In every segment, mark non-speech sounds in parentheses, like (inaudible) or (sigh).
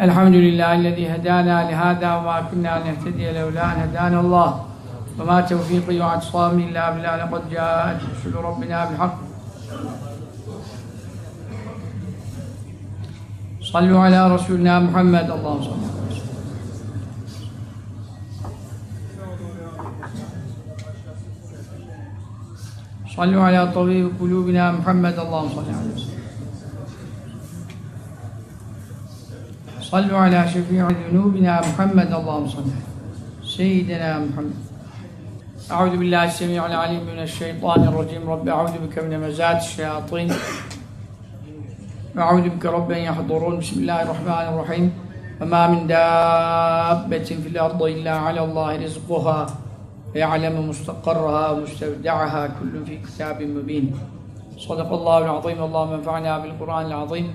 Elhamdülillahi'llezî hedâna lihâdâ ve mâ kunnâ nehtediye levlâ en hedânallâh. Ve mâ tevfîkî ve atsâmi illâ billâh leqad câet Resulü Rabbina bilhak. Sallu ala Resulina Muhammed Allah'ım sallallahu صلوا على طبيب قلوبنا محمد اللهم صل عليه وسلم صلوا على شفيع ذنوبنا محمد اللهم صل عليه سيدنا محمد أعوذ بالله السميع العليم من الشيطان الرجيم رب أعوذ بك من مزات الشياطين أعوذ بك رب أن يحضرون بسم الله الرحمن الرحيم وما من دابة في الأرض إلا على الله رزقها ويعلم مستقرها ومستودعها كل في كتاب مبين صدق الله العظيم اللهم انفعنا بالقرآن العظيم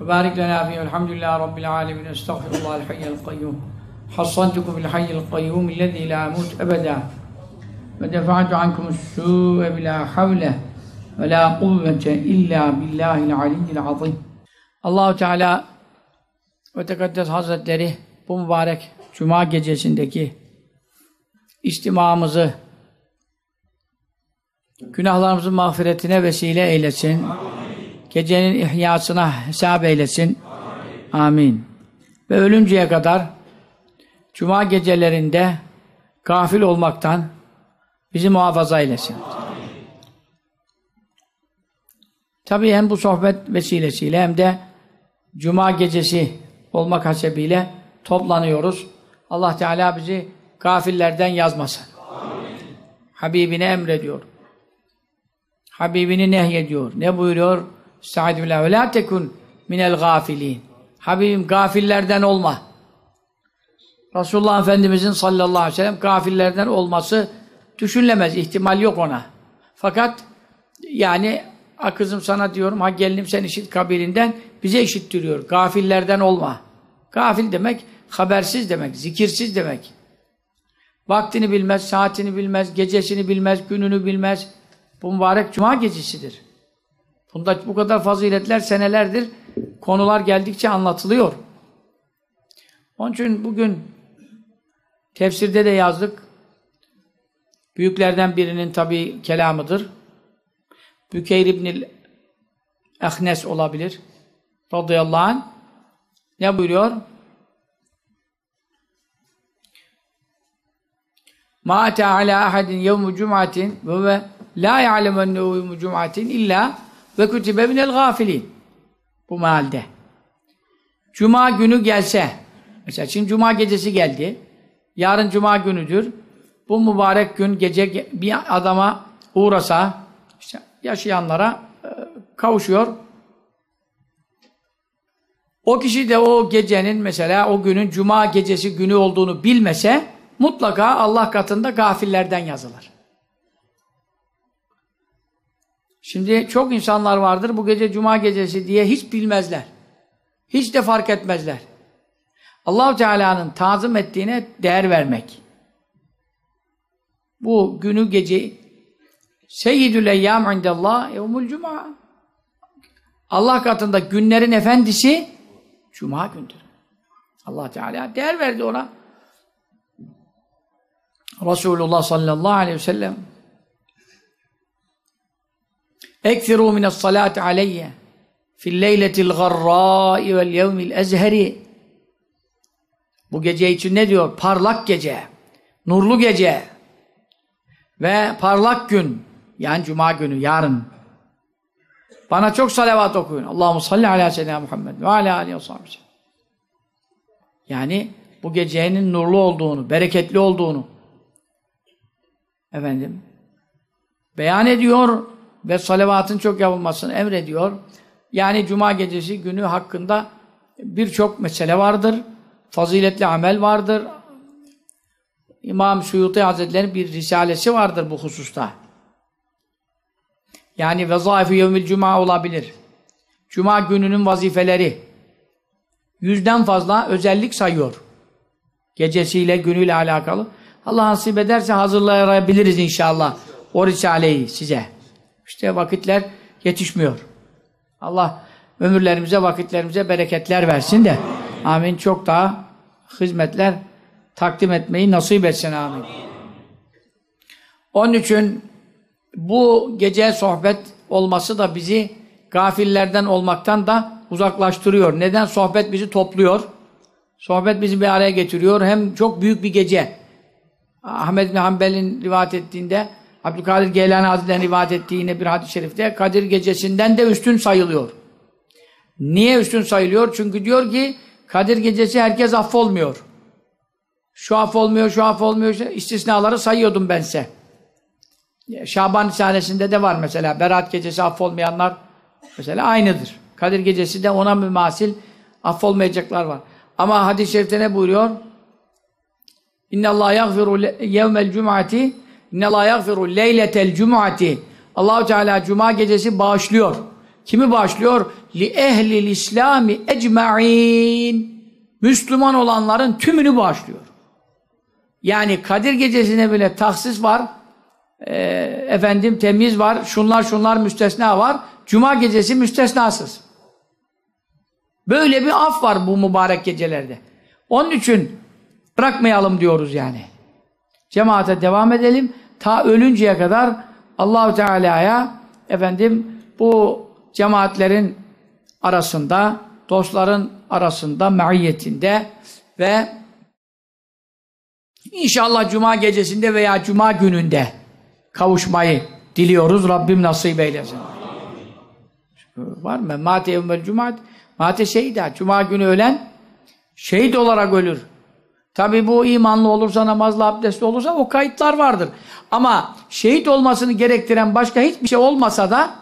وبارك لنا فيه والحمد لله رب العالمين استغفر الله الحي القيوم حصنتكم بالحي القيوم الذي لا يموت أبدا ودفعت عنكم السوء بلا حول ولا قوة إلا بالله العلي العظيم Allahu Teala ve Tekaddes Hazretleri bu mübarek Cuma gecesindeki istimamızı günahlarımızın mağfiretine vesile eylesin. Gecenin ihyasına hesap eylesin. Amin. Ve ölünceye kadar Cuma gecelerinde gafil olmaktan bizi muhafaza eylesin. Tabii hem bu sohbet vesilesiyle hem de Cuma gecesi olmak hasebiyle toplanıyoruz. Allah Teala bizi gafillerden yazmasın. Amin. Habibine emrediyor. Habibini nehyediyor. Ne buyuruyor? Estaizu billah ve la tekun minel gafilin. Habibim gafillerden olma. Resulullah Efendimizin sallallahu aleyhi ve sellem gafillerden olması düşünülemez. ihtimal yok ona. Fakat yani ha kızım sana diyorum ha gelinim sen işit kabilinden bize işittiriyor. Gafillerden olma. Gafil demek habersiz demek, zikirsiz demek. Vaktini bilmez, saatini bilmez, gecesini bilmez, gününü bilmez. Bu mübarek cuma gecesidir. Bunda bu kadar faziletler senelerdir konular geldikçe anlatılıyor. Onun için bugün tefsirde de yazdık. Büyüklerden birinin tabi kelamıdır. Bükeyr İbnil Ehnes olabilir. Radıyallahu anh. Ne buyuruyor? Ma ata ala ahadin yevmu cum'atin ve la ya'lemu ennehu yevmu cum'atin illa ve kutibe minel gafilin. Bu mahalde. Cuma günü gelse, mesela şimdi cuma gecesi geldi, yarın cuma günüdür, bu mübarek gün gece bir adama uğrasa, işte yaşayanlara e, kavuşuyor. O kişi de o gecenin mesela o günün cuma gecesi günü olduğunu bilmese, mutlaka Allah katında gafillerden yazılır. Şimdi çok insanlar vardır bu gece cuma gecesi diye hiç bilmezler. Hiç de fark etmezler. Allahu Teala'nın tazım ettiğine değer vermek. Bu günü gece Seyyidül eyyam indallah yevmul cuma. Allah katında günlerin efendisi cuma gündür. Allah Teala değer verdi ona. Resulullah sallallahu aleyhi ve sellem Ekfiru mine's salati aleyye fil leyletil garra'i vel yevmil ezheri Bu gece için ne diyor? Parlak gece, nurlu gece ve parlak gün yani cuma günü, yarın. Bana çok salavat okuyun. Allahu salli ala seyyidina Muhammed ve ala aleyhi ve Yani bu gecenin nurlu olduğunu, bereketli olduğunu efendim beyan ediyor ve salavatın çok yapılmasını emrediyor. Yani cuma gecesi günü hakkında birçok mesele vardır. Faziletli amel vardır. İmam Suyuti Hazretleri'nin bir risalesi vardır bu hususta. Yani vezaifi yevmil cuma olabilir. Cuma gününün vazifeleri. Yüzden fazla özellik sayıyor. Gecesiyle, günüyle alakalı. Allah nasip ederse hazırlayabiliriz inşallah o risaleyi size. İşte vakitler yetişmiyor. Allah ömürlerimize, vakitlerimize bereketler versin de Amin. Çok daha hizmetler takdim etmeyi nasip etsin. Amin. Onun için bu gece sohbet olması da bizi gafillerden olmaktan da uzaklaştırıyor. Neden? Sohbet bizi topluyor. Sohbet bizi bir araya getiriyor. Hem çok büyük bir gece. Ahmet bin Hanbel'in rivayet ettiğinde Abdülkadir Geylani Hazretleri'nin rivayet ettiği yine bir hadis-i şerifte Kadir gecesinden de üstün sayılıyor. Niye üstün sayılıyor? Çünkü diyor ki Kadir gecesi herkes affolmuyor. Şu affolmuyor, şu affolmuyor. İstisnaları sayıyordum ben size. Şaban Risalesi'nde de var mesela. Berat gecesi affolmayanlar mesela aynıdır. Kadir gecesi de ona mümasil affolmayacaklar var. Ama hadis-i şerifte ne buyuruyor? İnne Allah yaghfiru yevmel cum'ati İnne Allah yaghfiru leyletel cum'ati Allahu Teala cuma gecesi bağışlıyor. Kimi bağışlıyor? Li ehlil İslami ecmaîn. Müslüman olanların tümünü bağışlıyor. Yani Kadir gecesine bile tahsis var. E, efendim temiz var. Şunlar şunlar müstesna var. Cuma gecesi müstesnasız. Böyle bir af var bu mübarek gecelerde. Onun için bırakmayalım diyoruz yani. Cemaate devam edelim. Ta ölünceye kadar Allahu Teala'ya efendim bu cemaatlerin arasında, dostların arasında, meiyetinde ve inşallah cuma gecesinde veya cuma gününde kavuşmayı diliyoruz. Rabbim nasip eylesin. Var mı? Mate evmel cumat. Mate şehida. Cuma günü ölen şehit olarak ölür. Tabi bu imanlı olursa, namazlı, abdestli olursa o kayıtlar vardır. Ama şehit olmasını gerektiren başka hiçbir şey olmasa da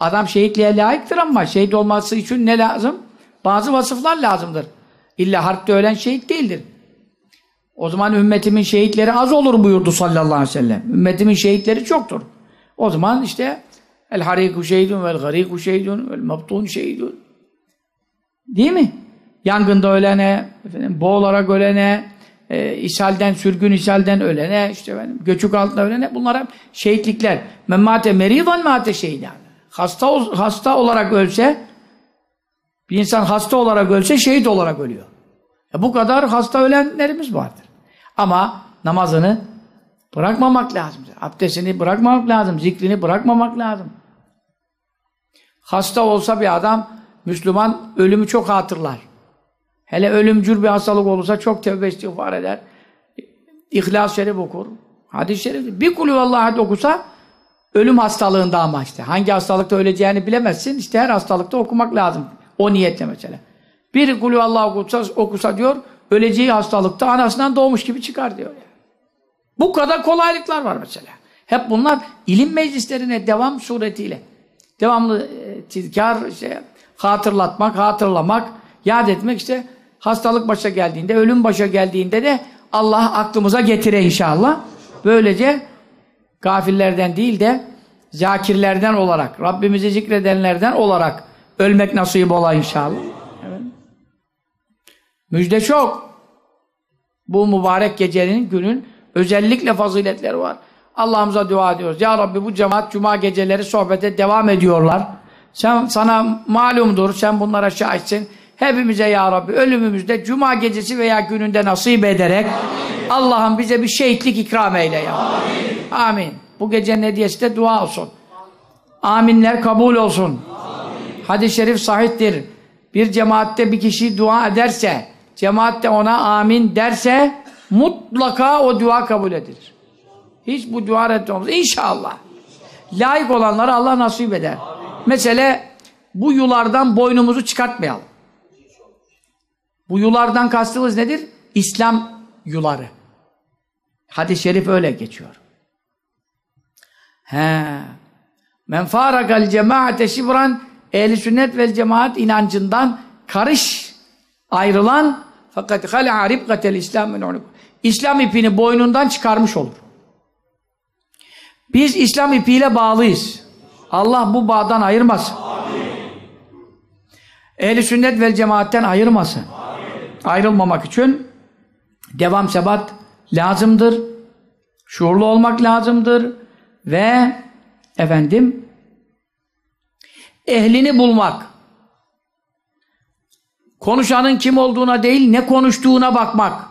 adam şehitliğe layıktır ama şehit olması için ne lazım? Bazı vasıflar lazımdır. İlla harpte ölen şehit değildir. O zaman ümmetimin şehitleri az olur buyurdu sallallahu aleyhi ve sellem. Ümmetimin şehitleri çoktur. O zaman işte el hariku şehidun vel gariku şehidun vel mabtun şehidun. Değil mi? Yangında ölene, efendim, boğularak ölene, e, ishalden, sürgün ishalden ölene, işte efendim, göçük altında ölene bunlar hep şehitlikler. Memmate meridan mate şehiden. Hasta, hasta olarak ölse, bir insan hasta olarak ölse şehit olarak ölüyor. E bu kadar hasta ölenlerimiz vardır. Ama namazını bırakmamak lazım. Abdestini bırakmamak lazım. Zikrini bırakmamak lazım. Hasta olsa bir adam, Müslüman ölümü çok hatırlar. Hele ölümcül bir hastalık olursa çok tevbe istiğfar eder. İhlas-ı Şerif okur. Hadis-i Şerif. Bir kulü vallahi okusa ölüm hastalığında ama işte. Hangi hastalıkta öleceğini bilemezsin. İşte her hastalıkta okumak lazım. O niyetle mesela. Bir kulü Allah okusa, okusa diyor öleceği hastalıkta anasından doğmuş gibi çıkar diyor. Yani. Bu kadar kolaylıklar var mesela. Hep bunlar ilim meclislerine devam suretiyle. Devamlı e, tizkar, işte, hatırlatmak, hatırlamak, yad etmek işte hastalık başa geldiğinde, ölüm başa geldiğinde de Allah aklımıza getire inşallah. Böylece gafillerden değil de zakirlerden olarak, Rabbimizi zikredenlerden olarak ölmek nasip ola inşallah. Müjde çok. Bu mübarek gecenin, günün özellikle faziletleri var. Allah'ımıza dua ediyoruz. Ya Rabbi bu cemaat cuma geceleri sohbete devam ediyorlar. Sen sana malumdur, sen bunlara şahitsin. Hepimize ya Rabbi ölümümüzde cuma gecesi veya gününde nasip ederek Allah'ım bize bir şehitlik ikram eyle ya. Amin. Amin. Bu gecenin hediyesi de dua olsun. Aminler kabul olsun. Hadis-i şerif sahiptir. Bir cemaatte bir kişi dua ederse, cemaat de ona amin derse mutlaka o dua kabul edilir. Hiç bu dua reddolmaz. İnşallah. Layık olanlara Allah nasip eder. Amin. Mesela bu yulardan boynumuzu çıkartmayalım. Bu yulardan kastımız nedir? İslam yuları. Hadis-i şerif öyle geçiyor. He. Men faragal cemaate şibran ehli sünnet vel cemaat inancından karış ayrılan fakat hal'a ribqatel İslam İslam ipini boynundan çıkarmış olur. Biz İslam ipiyle bağlıyız. Allah bu bağdan ayırmasın. Ehli sünnet vel cemaatten ayırmasın. Ayrılmamak için devam sebat lazımdır. Şuurlu olmak lazımdır. Ve efendim ehlini bulmak. Konuşanın kim olduğuna değil, ne konuştuğuna bakmak.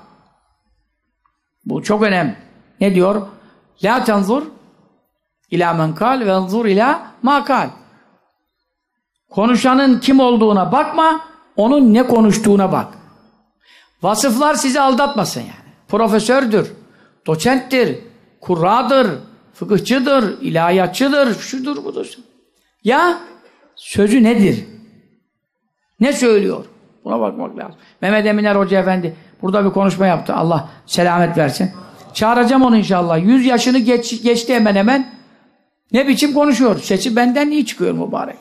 Bu çok önemli. Ne diyor? La tenzur ila men kal ve enzur ila ma kal. Konuşanın kim olduğuna bakma, onun ne konuştuğuna bak. Vasıflar sizi aldatmasın yani. Profesördür, doçenttir, kurradır, fıkıhçıdır, ilahiyatçıdır, şudur budur. Ya sözü nedir? Ne söylüyor? Buna bakmak lazım. Mehmet Eminer Hoca Efendi burada bir konuşma yaptı. Allah selamet versin. Çağıracağım onu inşallah. Yüz yaşını geç, geçti hemen hemen. Ne biçim konuşuyor? Sesi benden iyi çıkıyor mübarek.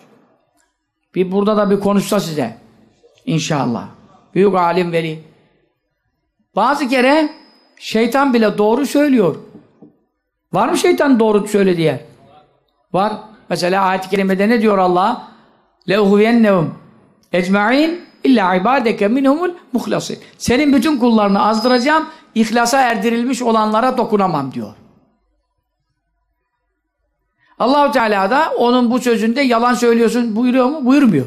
Bir burada da bir konuşsa size. İnşallah. Büyük alim veli. Bazı kere şeytan bile doğru söylüyor. Var mı şeytan doğru söylediği yer? Var. Mesela ayet-i kerimede ne diyor Allah? لَاُهُوَيَنَّهُمْ اَجْمَعِينَ illa ibadeke minhumul muhlasin. Senin bütün kullarını azdıracağım, ihlasa erdirilmiş olanlara dokunamam diyor. Allahu Teala da onun bu sözünde yalan söylüyorsun buyuruyor mu? Buyurmuyor.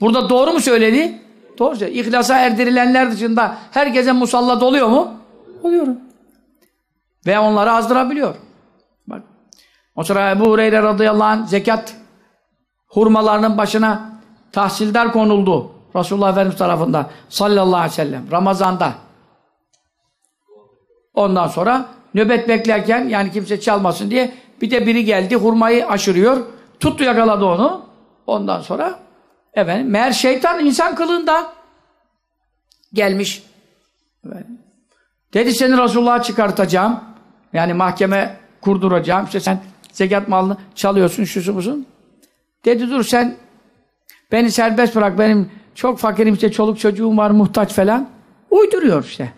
Burada doğru mu söyledi? Doğru söyledi. İhlasa erdirilenler dışında herkese musallat oluyor mu? Oluyor. Ve onları azdırabiliyor. Bak. O sıra Ebu Hureyre radıyallahu anh zekat hurmalarının başına tahsildar konuldu. Resulullah Efendimiz tarafından sallallahu aleyhi ve sellem Ramazan'da. Ondan sonra nöbet beklerken yani kimse çalmasın diye bir de biri geldi hurmayı aşırıyor. Tuttu yakaladı onu. Ondan sonra efendim meğer şeytan insan kılığında gelmiş. Efendim. Dedi seni Resulullah'a çıkartacağım. Yani mahkeme kurduracağım. İşte sen zekat malını çalıyorsun, şusu musun? Dedi dur sen beni serbest bırak. Benim çok fakirim işte çoluk çocuğum var muhtaç falan. Uyduruyor işte.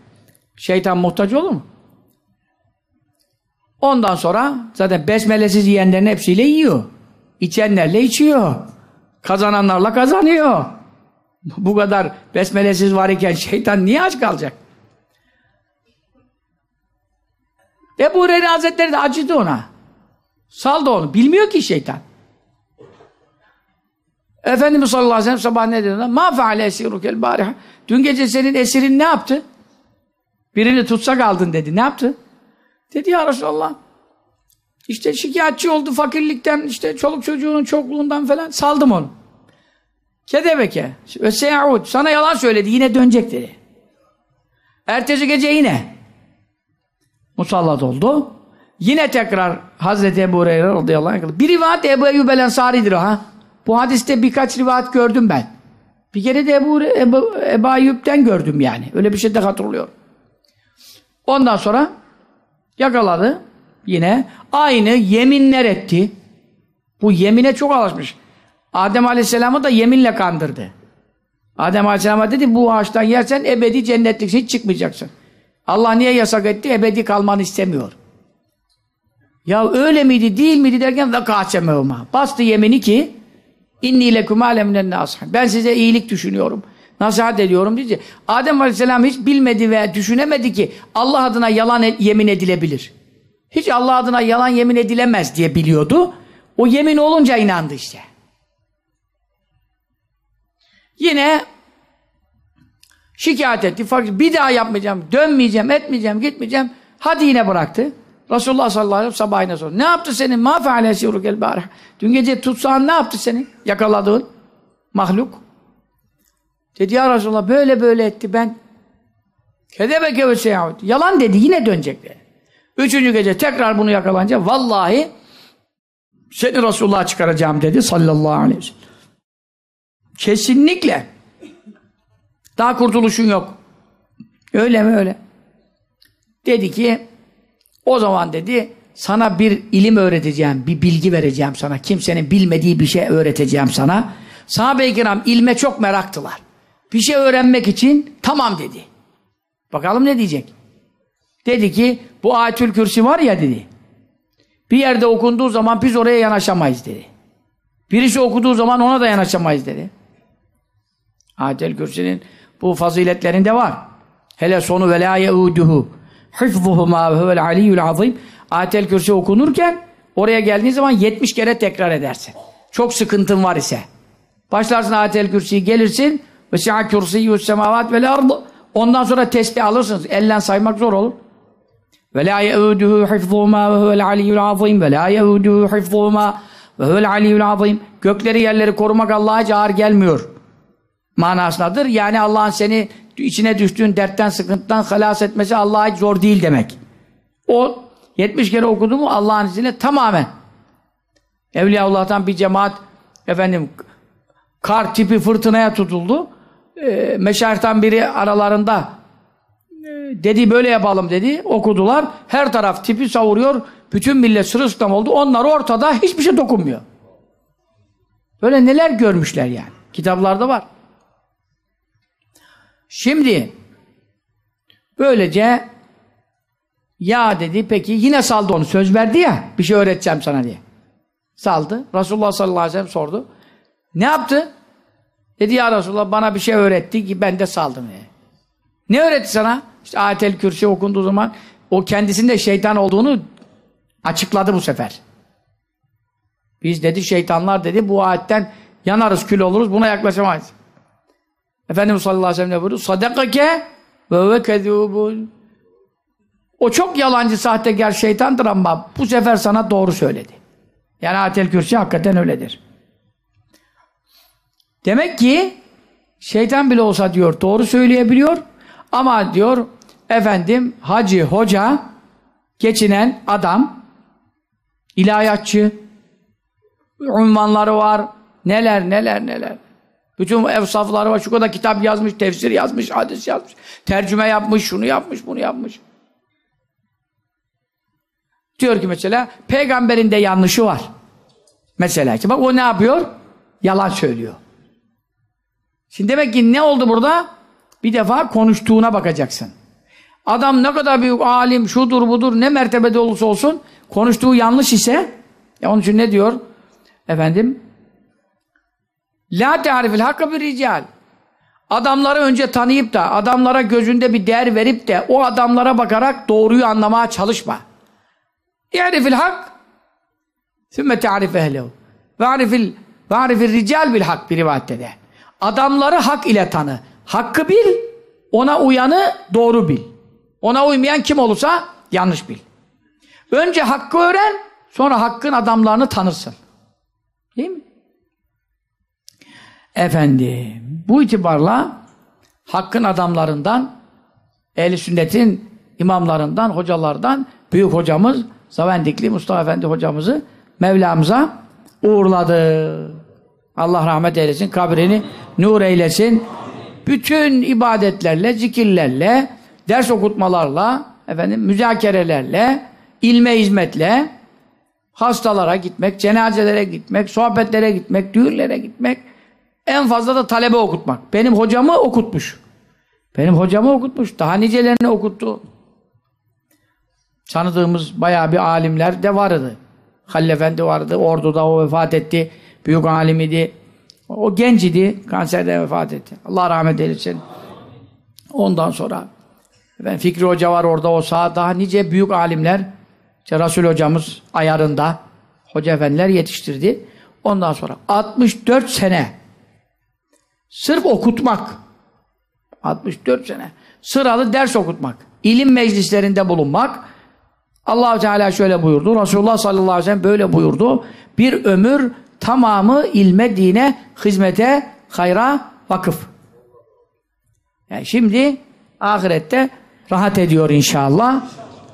Şeytan muhtaç olur mu? Ondan sonra zaten besmelesiz yiyenlerin hepsiyle yiyor. İçenlerle içiyor. Kazananlarla kazanıyor. Bu kadar besmelesiz var iken şeytan niye aç kalacak? Ebu Hureyre Hazretleri de acıdı ona. Saldı onu. Bilmiyor ki şeytan. Efendimiz sallallahu aleyhi ve sellem sabah ne dedi? Ma feale esirukel bariha. Dün gece senin esirin ne yaptı? Birini tutsak aldın dedi. Ne yaptı? Dedi ya Resulallah. İşte şikayetçi oldu fakirlikten, işte çoluk çocuğunun çokluğundan falan. Saldım onu. Kedebeke. Ve seyaud. Sana yalan söyledi. Yine dönecek dedi. Ertesi gece yine. Musallat oldu. Yine tekrar Hazreti Ebu Hureyre radıyallahu anh. Bir rivayet Ebu Eyyub el Ensari'dir ha. Bu hadiste birkaç rivayet gördüm ben. Bir kere de Ebu, Ebu, Ebu Ayyub'den gördüm yani. Öyle bir şey de hatırlıyorum. Ondan sonra yakaladı yine. Aynı yeminler etti. Bu yemine çok alışmış. Adem Aleyhisselam'ı da yeminle kandırdı. Adem Aleyhisselam'a dedi bu ağaçtan yersen ebedi cennetliksin hiç çıkmayacaksın. Allah niye yasak etti? Ebedi kalmanı istemiyor. Ya öyle miydi değil miydi derken ve kaçemevma. Bastı yemini ki inni lekum aleminen. Ben size iyilik düşünüyorum. Nasihat ediyorum diyece. Adem Aleyhisselam hiç bilmedi ve düşünemedi ki Allah adına yalan et, yemin edilebilir. Hiç Allah adına yalan yemin edilemez diye biliyordu. O yemin olunca inandı işte. Yine şikayet etti. Bir daha yapmayacağım, dönmeyeceğim, etmeyeceğim, gitmeyeceğim. Hadi yine bıraktı. Resulullah sallallahu aleyhi ve sellem sabahine sordu. Ne yaptı senin? Ma feale sirukel barih. Dün gece tutsağın ne yaptı senin? Yakaladığın mahluk. Dedi ya Resulullah böyle böyle etti ben. Kedebeke ve seyahut. Yalan dedi yine dönecek dedi. Üçüncü gece tekrar bunu yakalanınca vallahi seni Resulullah'a çıkaracağım dedi sallallahu aleyhi ve sellem. Kesinlikle. Daha kurtuluşun yok. Öyle mi öyle? Dedi ki o zaman dedi sana bir ilim öğreteceğim, bir bilgi vereceğim sana. Kimsenin bilmediği bir şey öğreteceğim sana. Sahabe-i kiram ilme çok meraktılar. Bir şey öğrenmek için tamam dedi. Bakalım ne diyecek? Dedi ki bu ayetül kürsi var ya dedi. Bir yerde okunduğu zaman biz oraya yanaşamayız dedi. Birisi okuduğu zaman ona da yanaşamayız dedi. Ayetül kürsinin bu faziletlerinde var. Hele sonu ve la yeuduhu hifzuhuma ve huvel aliyyul azim. Ayetül kürsi okunurken oraya geldiğin zaman 70 kere tekrar edersin. Çok sıkıntın var ise. Başlarsın ayetül kürsüyü gelirsin ve si'a kürsiyyü semavat vel ardı. Ondan sonra tesbih alırsınız. Ellen saymak zor olur. Ve la yeuduhu hifzuhuma ve huvel aliyyul azim ve la yeuduhu hifzuhuma ve huvel aliyyul azim. Gökleri yerleri korumak Allah'a ağır gelmiyor. Manasındadır. Yani Allah'ın seni içine düştüğün dertten, sıkıntıdan halas etmesi Allah'a zor değil demek. O 70 kere okudu mu Allah'ın izniyle tamamen. Evliyaullah'tan bir cemaat efendim kar tipi fırtınaya tutuldu. E, meşayihtan biri aralarında e, dedi böyle yapalım dedi. Okudular. Her taraf tipi savuruyor. Bütün millet sırılsıklam oldu. Onlar ortada hiçbir şey dokunmuyor. Böyle neler görmüşler yani. Kitaplarda var. Şimdi böylece ya dedi peki yine saldı onu. Söz verdi ya bir şey öğreteceğim sana diye. Saldı. Resulullah sallallahu aleyhi ve sellem sordu. Ne yaptı? Dedi ya Resulullah bana bir şey öğretti ki ben de saldım. Diye. Ne öğretti sana? İşte ayetel kürsi okunduğu zaman o kendisinde şeytan olduğunu açıkladı bu sefer. Biz dedi şeytanlar dedi bu ayetten yanarız kül oluruz buna yaklaşamayız. Efendimiz sallallahu aleyhi ve sellem ne buyurdu? Sadakake ve ve kezubun. O çok yalancı sahtekar şeytandır ama bu sefer sana doğru söyledi. Yani ayetel kürsi hakikaten öyledir. Demek ki şeytan bile olsa diyor doğru söyleyebiliyor ama diyor efendim hacı, hoca geçinen adam ilahiyatçı unvanları var neler neler neler bütün evsafları var şu kadar kitap yazmış tefsir yazmış hadis yazmış tercüme yapmış şunu yapmış bunu yapmış diyor ki mesela peygamberin de yanlışı var mesela ki bak o ne yapıyor yalan söylüyor Şimdi demek ki ne oldu burada? Bir defa konuştuğuna bakacaksın. Adam ne kadar büyük alim, şudur budur, ne mertebede olursa olsun konuştuğu yanlış ise ya onun için ne diyor? Efendim La te'arifil hakka bir rical. Adamları önce tanıyıp da adamlara gözünde bir değer verip de o adamlara bakarak doğruyu anlamaya çalışma. İ'rifil hak sümme te'arif ehlehu. Ve arifil, ve arifil rical bil hak bir rivayette de. Adamları hak ile tanı. Hakkı bil, ona uyanı doğru bil. Ona uymayan kim olursa yanlış bil. Önce hakkı öğren, sonra hakkın adamlarını tanırsın. Değil mi? Efendim, bu itibarla hakkın adamlarından, ehl sünnetin imamlarından, hocalardan büyük hocamız Zavendikli Mustafa Efendi hocamızı Mevlamıza uğurladı. Allah rahmet eylesin, kabrini nur eylesin. Bütün ibadetlerle, zikirlerle, ders okutmalarla, efendim müzakerelerle, ilme hizmetle, hastalara gitmek, cenazelere gitmek, sohbetlere gitmek, düğünlere gitmek, en fazla da talebe okutmak. Benim hocamı okutmuş. Benim hocamı okutmuş. Daha nicelerini okuttu. Tanıdığımız bayağı bir alimler de vardı. Halil Efendi vardı. Ordu'da o vefat etti. Büyük alim idi. O genç idi. Kanserden vefat etti. Allah rahmet eylesin. Ondan sonra ben Fikri Hoca var orada o sağ daha nice büyük alimler işte Resul hocamız ayarında hoca efendiler yetiştirdi. Ondan sonra 64 sene sırf okutmak 64 sene sıralı ders okutmak ilim meclislerinde bulunmak allah Teala şöyle buyurdu Resulullah sallallahu aleyhi ve sellem böyle buyurdu bir ömür tamamı ilme, dine, hizmete, hayra, vakıf. Yani şimdi ahirette rahat ediyor inşallah.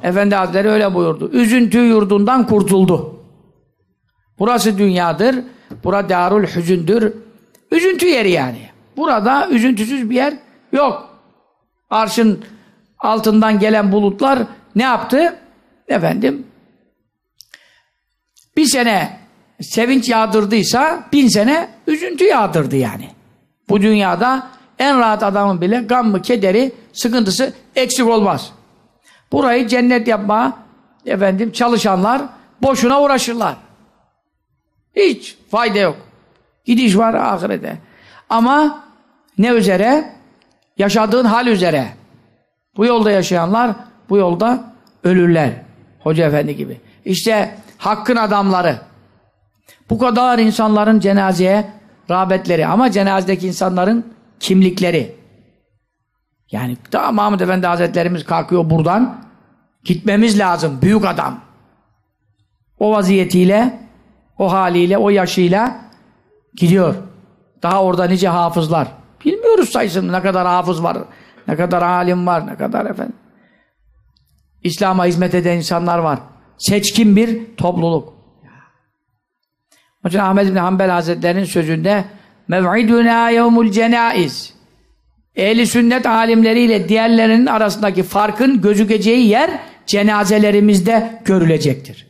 Efendi Hazretleri öyle buyurdu. Üzüntü yurdundan kurtuldu. Burası dünyadır. Bura darul hüzündür. Üzüntü yeri yani. Burada üzüntüsüz bir yer yok. Arşın altından gelen bulutlar ne yaptı? Efendim bir sene sevinç yağdırdıysa bin sene üzüntü yağdırdı yani. Bu dünyada en rahat adamın bile gammı, kederi, sıkıntısı eksik olmaz. Burayı cennet yapma efendim çalışanlar boşuna uğraşırlar. Hiç fayda yok. Gidiş var ahirete. Ama ne üzere? Yaşadığın hal üzere. Bu yolda yaşayanlar bu yolda ölürler. Hoca efendi gibi. İşte hakkın adamları. Bu kadar insanların cenazeye rağbetleri ama cenazedeki insanların kimlikleri. Yani daha Mahmud Efendi Hazretlerimiz kalkıyor buradan. Gitmemiz lazım. Büyük adam. O vaziyetiyle, o haliyle, o yaşıyla gidiyor. Daha orada nice hafızlar. Bilmiyoruz sayısını ne kadar hafız var, ne kadar alim var, ne kadar efendim. İslam'a hizmet eden insanlar var. Seçkin bir topluluk. Onun için Ahmed bin Hanbel Hazretleri'nin sözünde mev'iduna yevmul cenaiz ehli sünnet alimleriyle diğerlerinin arasındaki farkın gözükeceği yer cenazelerimizde görülecektir.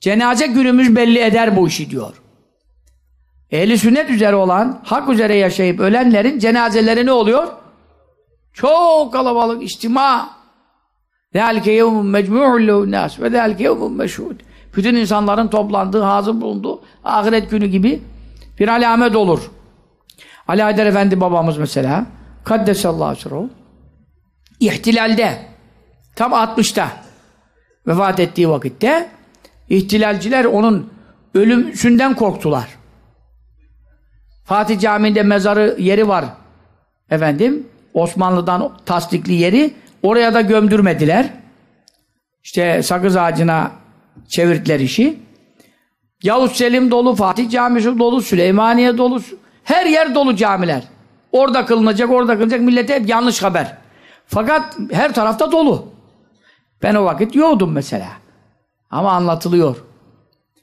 Cenaze günümüz belli eder bu işi diyor Ehli sünnet üzere olan, hak üzere yaşayıp ölenlerin cenazeleri ne oluyor? Çok kalabalık, istima. ذَٰلِكَ يَوْمٌ مَجْمُعُ لَهُ النَّاسِ وَذَٰلِكَ يَوْمٌ مَشْهُودٌ Bütün insanların toplandığı, hazır bulunduğu ahiret günü gibi bir alamet olur. Ali Haydar Efendi babamız mesela Kaddesallahu sirruhu ihtilalde tam 60'ta vefat ettiği vakitte ihtilalciler onun ölümsünden korktular. Fatih Camii'nde mezarı yeri var efendim Osmanlı'dan tasdikli yeri oraya da gömdürmediler. İşte sakız ağacına çevirdiler işi. Yavuz Selim dolu, Fatih Camisi dolu, Süleymaniye dolu, her yer dolu camiler. Orada kılınacak, orada kılınacak. Millete hep yanlış haber. Fakat her tarafta dolu. Ben o vakit yoğdum mesela. Ama anlatılıyor.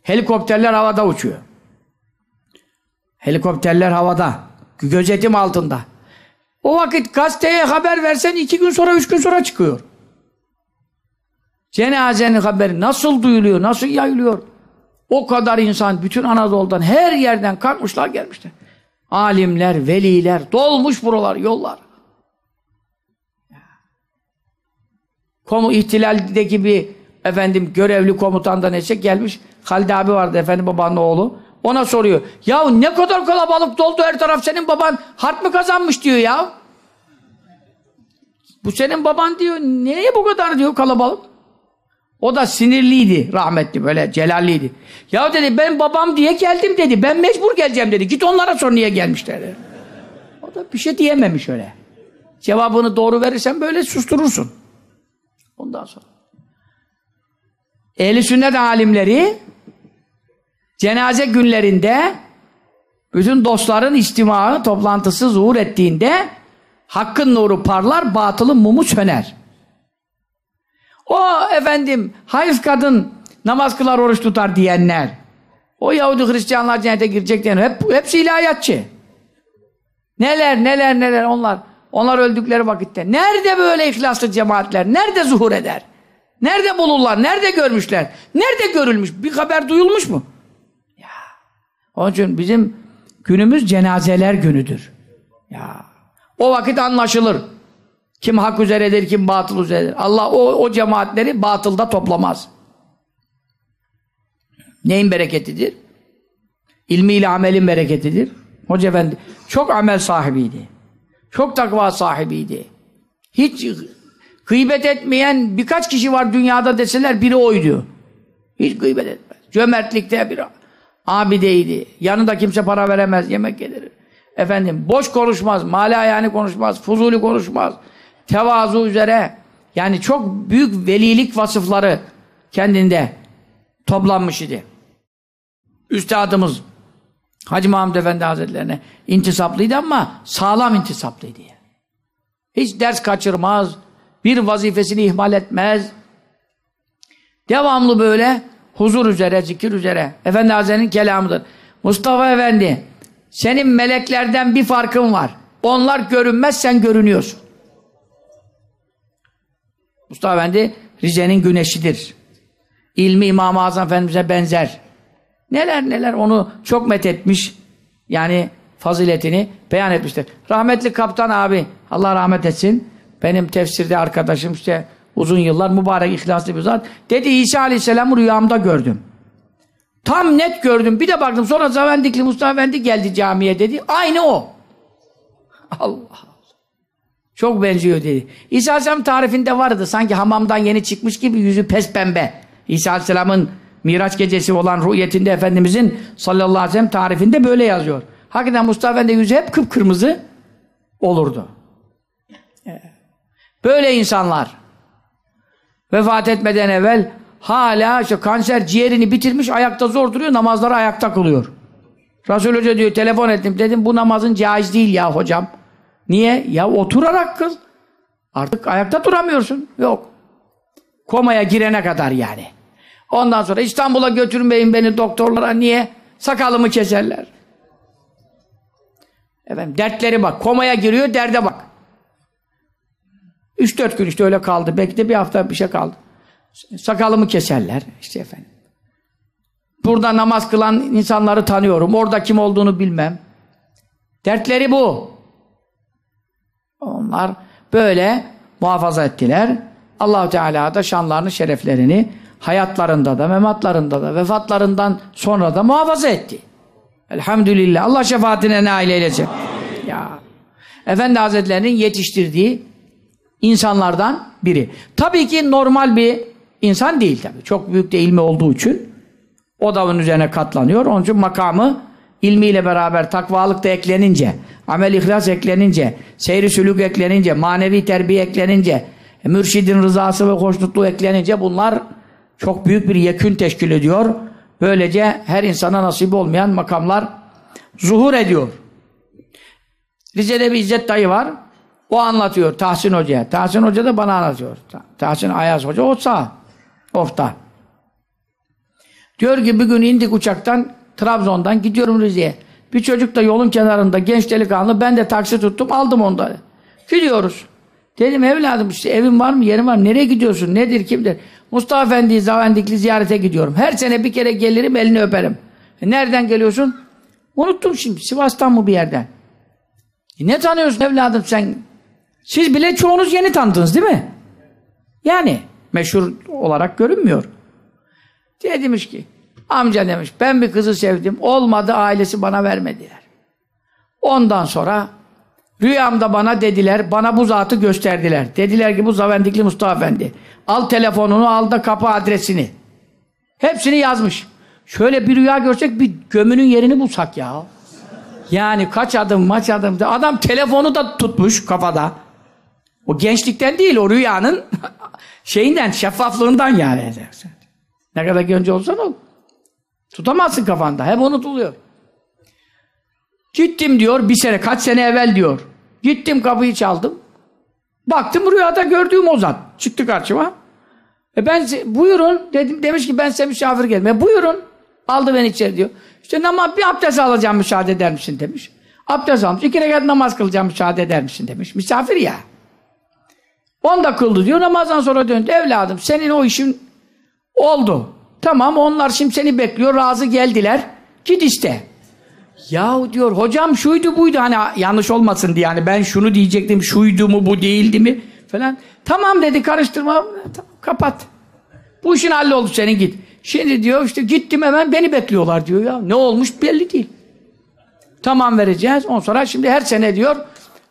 Helikopterler havada uçuyor. Helikopterler havada. Gözetim altında. O vakit gazeteye haber versen iki gün sonra, üç gün sonra çıkıyor. Cenazenin haberi nasıl duyuluyor, nasıl yayılıyor? O kadar insan bütün Anadolu'dan her yerden kalkmışlar gelmişler. Alimler, veliler, dolmuş buralar, yollar. Komu ihtilaldeki bir efendim görevli komutan da neyse gelmiş. Halide abi vardı efendim babanın oğlu. Ona soruyor. Ya ne kadar kalabalık doldu her taraf senin baban harp mı kazanmış diyor ya. Bu senin baban diyor. Neye bu kadar diyor kalabalık? O da sinirliydi rahmetli böyle celalliydi. Ya dedi ben babam diye geldim dedi. Ben mecbur geleceğim dedi. Git onlara sor niye gelmişler dedi. O da bir şey diyememiş öyle. Cevabını doğru verirsen böyle susturursun. Ondan sonra. Ehli sünnet alimleri cenaze günlerinde bütün dostların istimağı, toplantısı zuhur ettiğinde hakkın nuru parlar, batılın mumu söner. O efendim hayız kadın namaz kılar, oruç tutar diyenler, o Yahudi Hristiyanlar cennete girecek diyenler, hep, hepsi ilahiyatçı. Neler neler neler onlar. Onlar öldükleri vakitte. Nerede böyle ihlaslı cemaatler? Nerede zuhur eder? Nerede bulurlar? Nerede görmüşler? Nerede görülmüş? Bir haber duyulmuş mu? Onun için bizim günümüz cenazeler günüdür. Ya. O vakit anlaşılır. Kim hak üzeredir, kim batıl üzeredir. Allah o, o cemaatleri batılda toplamaz. Neyin bereketidir? İlmiyle amelin bereketidir. Hoca Efendi çok amel sahibiydi. Çok takva sahibiydi. Hiç gıybet etmeyen birkaç kişi var dünyada deseler biri oydu. Hiç gıybet etmez. Cömertlikte bir abideydi. Yanında kimse para veremez, yemek getirir. Efendim boş konuşmaz, mala yani konuşmaz, fuzuli konuşmaz. Tevazu üzere yani çok büyük velilik vasıfları kendinde toplanmış idi. Üstadımız Hacı Mahmud Efendi Hazretlerine intisaplıydı ama sağlam intisaplıydı. Hiç ders kaçırmaz, bir vazifesini ihmal etmez. Devamlı böyle huzur üzere, zikir üzere. Efendi Hazretleri'nin kelamıdır. Mustafa Efendi, senin meleklerden bir farkın var. Onlar görünmez, sen görünüyorsun. Mustafa Efendi, Rize'nin güneşidir. İlmi İmam-ı Azam Efendimiz'e benzer. Neler neler onu çok methetmiş. Yani faziletini beyan etmiştir. Rahmetli kaptan abi, Allah rahmet etsin. Benim tefsirde arkadaşım işte uzun yıllar mübarek ihlaslı bir zat. Dedi İsa Aleyhisselam'ı rüyamda gördüm. Tam net gördüm. Bir de baktım sonra Zavendikli Mustafa Efendi geldi camiye dedi. Aynı o. (laughs) Allah Allah. Çok benziyor dedi. İsa Aleyhisselam tarifinde vardı. Sanki hamamdan yeni çıkmış gibi yüzü pes pembe. İsa Aleyhisselam'ın Miraç gecesi olan rüyetinde Efendimizin sallallahu aleyhi ve sellem tarifinde böyle yazıyor. Hakikaten Mustafa Efendi yüzü hep kıpkırmızı. olurdu. Böyle insanlar vefat etmeden evvel hala işte kanser ciğerini bitirmiş ayakta zor duruyor namazları ayakta kılıyor. Resul Hoca diyor telefon ettim dedim bu namazın caiz değil ya hocam. Niye? Ya oturarak kıl. Artık ayakta duramıyorsun. Yok. Komaya girene kadar yani. Ondan sonra İstanbul'a götürmeyin beni doktorlara. Niye? Sakalımı keserler. Efendim dertleri bak. Komaya giriyor derde bak. Üç dört gün işte öyle kaldı. Belki de bir hafta bir şey kaldı. Sakalımı keserler. işte efendim. Burada namaz kılan insanları tanıyorum. Orada kim olduğunu bilmem. Dertleri bu. Onlar böyle muhafaza ettiler. Allahu Teala da şanlarını, şereflerini hayatlarında da, mematlarında da, vefatlarından sonra da muhafaza etti. Elhamdülillah. Allah şefaatine nail eylesin. Ya. Efendi Hazretleri'nin yetiştirdiği insanlardan biri. Tabii ki normal bir insan değil tabii. Çok büyük de ilmi olduğu için o da onun üzerine katlanıyor. Onun için makamı ilmiyle beraber takvalık da eklenince, amel ihlas eklenince, seyri sülük eklenince, manevi terbiye eklenince, mürşidin rızası ve hoşnutluğu eklenince bunlar çok büyük bir yekün teşkil ediyor. Böylece her insana nasip olmayan makamlar zuhur ediyor. Rize'de bir İzzet dayı var. O anlatıyor Tahsin Hoca'ya. Tahsin Hoca da bana anlatıyor. Tahsin Ayaz Hoca o sağ. Ofta. Diyor ki bir gün indik uçaktan Trabzon'dan gidiyorum Rize'ye. Bir çocuk da yolun kenarında genç delikanlı ben de taksi tuttum aldım onları. Gidiyoruz. Dedim evladım işte evin var mı yerin var mı? Nereye gidiyorsun? Nedir kimdir? Mustafa Efendi'yi Zavendikli ziyarete gidiyorum. Her sene bir kere gelirim elini öperim. E nereden geliyorsun? Unuttum şimdi. Sivas'tan mı bir yerden? E ne tanıyorsun evladım sen? Siz bile çoğunuz yeni tanıdınız değil mi? Yani meşhur olarak görünmüyor. Diye demiş ki amca demiş ben bir kızı sevdim olmadı ailesi bana vermediler. Ondan sonra rüyamda bana dediler bana bu zatı gösterdiler. Dediler ki bu Zavendikli Mustafa Efendi. Al telefonunu al da kapı adresini. Hepsini yazmış. Şöyle bir rüya görsek bir gömünün yerini bulsak ya. Yani kaç adım maç adım. Adam telefonu da tutmuş kafada. O gençlikten değil o rüyanın (laughs) şeyinden şeffaflığından yani. Ne kadar genç olsan ol. Tutamazsın kafanda. Hep unutuluyor. Gittim diyor bir sene kaç sene evvel diyor. Gittim kapıyı çaldım. Baktım rüyada gördüğüm o zat. Çıktı karşıma. E ben buyurun dedim demiş ki ben size misafir geldim. E buyurun. Aldı beni içeri diyor. İşte namaz bir abdest alacağım müsaade eder misin demiş. Abdest almış. İki rekat namaz kılacağım müsaade eder misin demiş. Misafir ya. On da kıldı diyor. Namazdan sonra döndü. Evladım senin o işin oldu. Tamam onlar şimdi seni bekliyor. Razı geldiler. Git iste. Yahu diyor hocam şuydu buydu hani yanlış olmasın diye yani ben şunu diyecektim şuydu mu bu değildi mi falan. Tamam dedi karıştırma tamam, kapat. Bu işin halloldu senin git. Şimdi diyor işte gittim hemen beni bekliyorlar diyor ya. Ne olmuş belli değil. Tamam vereceğiz. Ondan sonra şimdi her sene diyor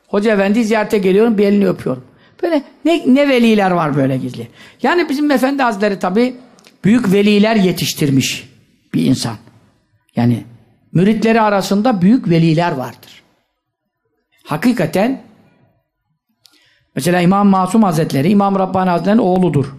Hoca Efendi ziyarete geliyorum bir elini öpüyorum. Böyle ne, ne veliler var böyle gizli. Yani bizim Efendi Hazretleri tabi büyük veliler yetiştirmiş bir insan. Yani müritleri arasında büyük veliler vardır. Hakikaten mesela İmam Masum Hazretleri İmam Rabbani Hazretleri'nin oğludur.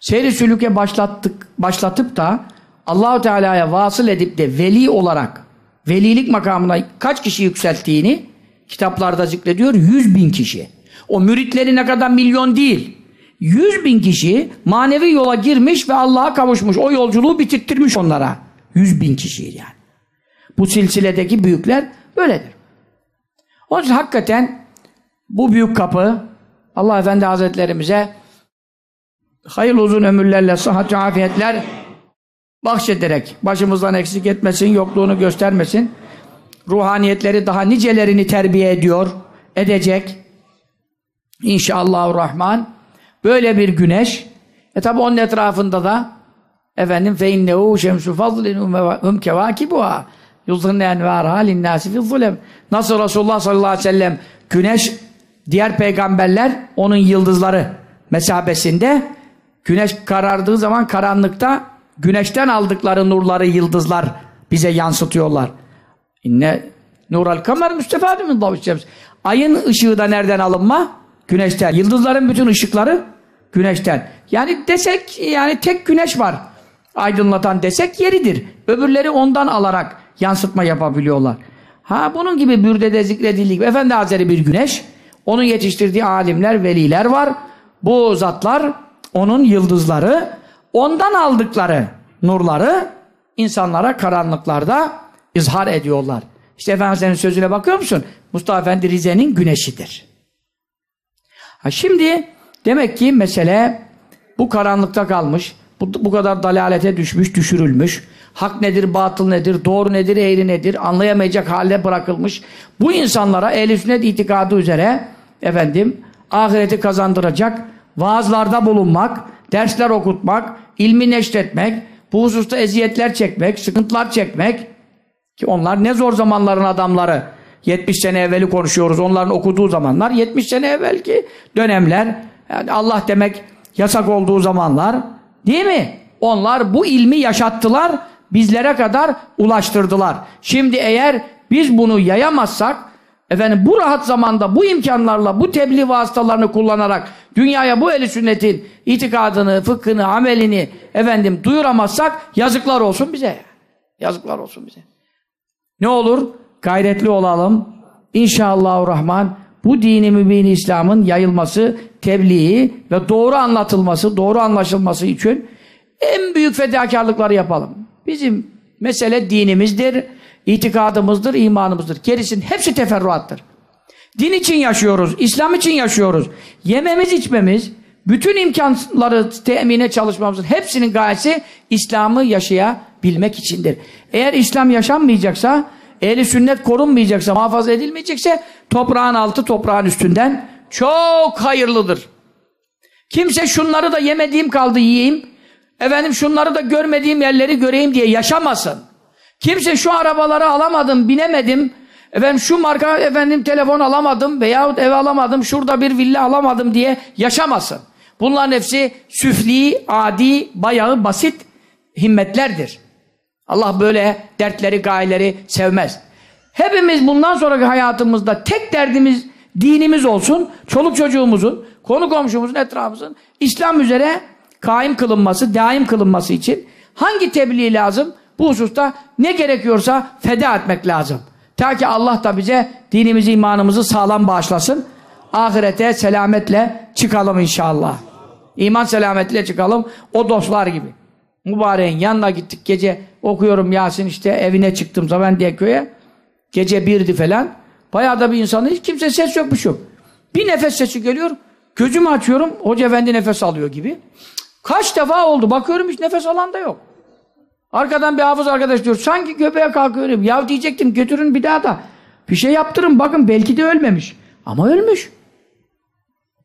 Seyri sülüke başlattık, başlatıp da Allahu Teala'ya vasıl edip de veli olarak velilik makamına kaç kişi yükselttiğini kitaplarda zikrediyor. Yüz bin kişi. O müritleri ne kadar milyon değil. Yüz bin kişi manevi yola girmiş ve Allah'a kavuşmuş. O yolculuğu bitirttirmiş onlara. Yüz bin kişi yani. Bu silsiledeki büyükler böyledir. Onun için hakikaten bu büyük kapı Allah Efendi Hazretlerimize hayırlı uzun ömürlerle, sıhhat afiyetler bahşederek başımızdan eksik etmesin, yokluğunu göstermesin. Ruhaniyetleri daha nicelerini terbiye ediyor, edecek. İnşallahurrahman. Böyle bir güneş. E tabi onun etrafında da efendim fe innehu şemsu fadlin hum kevakibuha yuzhınne envârâ linnâsi fizzulem. Nasıl Resulullah sallallahu aleyhi ve sellem güneş diğer peygamberler onun yıldızları mesabesinde güneş karardığı zaman karanlıkta güneşten aldıkları nurları yıldızlar bize yansıtıyorlar. İnne nural kamer müstefâdü min Ayın ışığı da nereden alınma? Güneşten. Yıldızların bütün ışıkları güneşten. Yani desek yani tek güneş var aydınlatan desek yeridir. Öbürleri ondan alarak yansıtma yapabiliyorlar. Ha bunun gibi bürdede zikredildiği gibi Efendi Hazretleri bir güneş, onun yetiştirdiği alimler, veliler var. Bu zatlar, onun yıldızları, ondan aldıkları nurları insanlara karanlıklarda izhar ediyorlar. İşte Efendimiz'in sözüne bakıyor musun? Mustafa Efendi Rize'nin güneşidir. Ha şimdi demek ki mesele bu karanlıkta kalmış, bu, bu kadar dalalete düşmüş, düşürülmüş. Hak nedir, batıl nedir, doğru nedir, eğri nedir anlayamayacak hale bırakılmış. Bu insanlara ehl sünnet itikadı üzere efendim ahireti kazandıracak vaazlarda bulunmak, dersler okutmak, ilmi neşretmek, bu hususta eziyetler çekmek, sıkıntılar çekmek ki onlar ne zor zamanların adamları. 70 sene evveli konuşuyoruz. Onların okuduğu zamanlar 70 sene evvelki dönemler. Yani Allah demek yasak olduğu zamanlar. Değil mi? Onlar bu ilmi yaşattılar. Bizlere kadar ulaştırdılar. Şimdi eğer biz bunu yayamazsak efendim bu rahat zamanda bu imkanlarla bu tebliğ vasıtalarını kullanarak dünyaya bu eli sünnetin itikadını, fıkhını, amelini efendim duyuramazsak yazıklar olsun bize. Yazıklar olsun bize. Ne olur? Gayretli olalım. İnşallahurrahman bu dini mübin İslam'ın yayılması, tebliği ve doğru anlatılması, doğru anlaşılması için en büyük fedakarlıkları yapalım. Bizim mesele dinimizdir, itikadımızdır, imanımızdır. Gerisinin hepsi teferruattır. Din için yaşıyoruz, İslam için yaşıyoruz. Yememiz, içmemiz, bütün imkanları temine çalışmamızın hepsinin gayesi İslam'ı yaşayabilmek içindir. Eğer İslam yaşanmayacaksa, ehli sünnet korunmayacaksa, muhafaza edilmeyecekse toprağın altı toprağın üstünden çok hayırlıdır. Kimse şunları da yemediğim kaldı yiyeyim, efendim şunları da görmediğim yerleri göreyim diye yaşamasın. Kimse şu arabaları alamadım, binemedim, efendim şu marka efendim telefon alamadım veyahut ev alamadım, şurada bir villa alamadım diye yaşamasın. Bunların hepsi süfli, adi, bayağı basit himmetlerdir. Allah böyle dertleri, gayeleri sevmez. Hepimiz bundan sonraki hayatımızda tek derdimiz dinimiz olsun, çoluk çocuğumuzun, konu komşumuzun, etrafımızın İslam üzere kaim kılınması, daim kılınması için hangi tebliğ lazım? Bu hususta ne gerekiyorsa feda etmek lazım. Ta ki Allah da bize dinimizi, imanımızı sağlam bağışlasın. Ahirete selametle çıkalım inşallah. İman selametle çıkalım. O dostlar gibi. Mübareğin yanına gittik gece okuyorum Yasin işte evine çıktım zaman diye köye. Gece birdi falan. Bayağı da bir insanı hiç kimse ses yok bir şey yok. Bir nefes sesi geliyor. Gözümü açıyorum. Hoca efendi nefes alıyor gibi. Kaç defa oldu. Bakıyorum hiç nefes alan da yok. Arkadan bir hafız arkadaş diyor. Sanki göbeğe kalkıyorum. Ya diyecektim götürün bir daha da. Bir şey yaptırın bakın belki de ölmemiş. Ama ölmüş.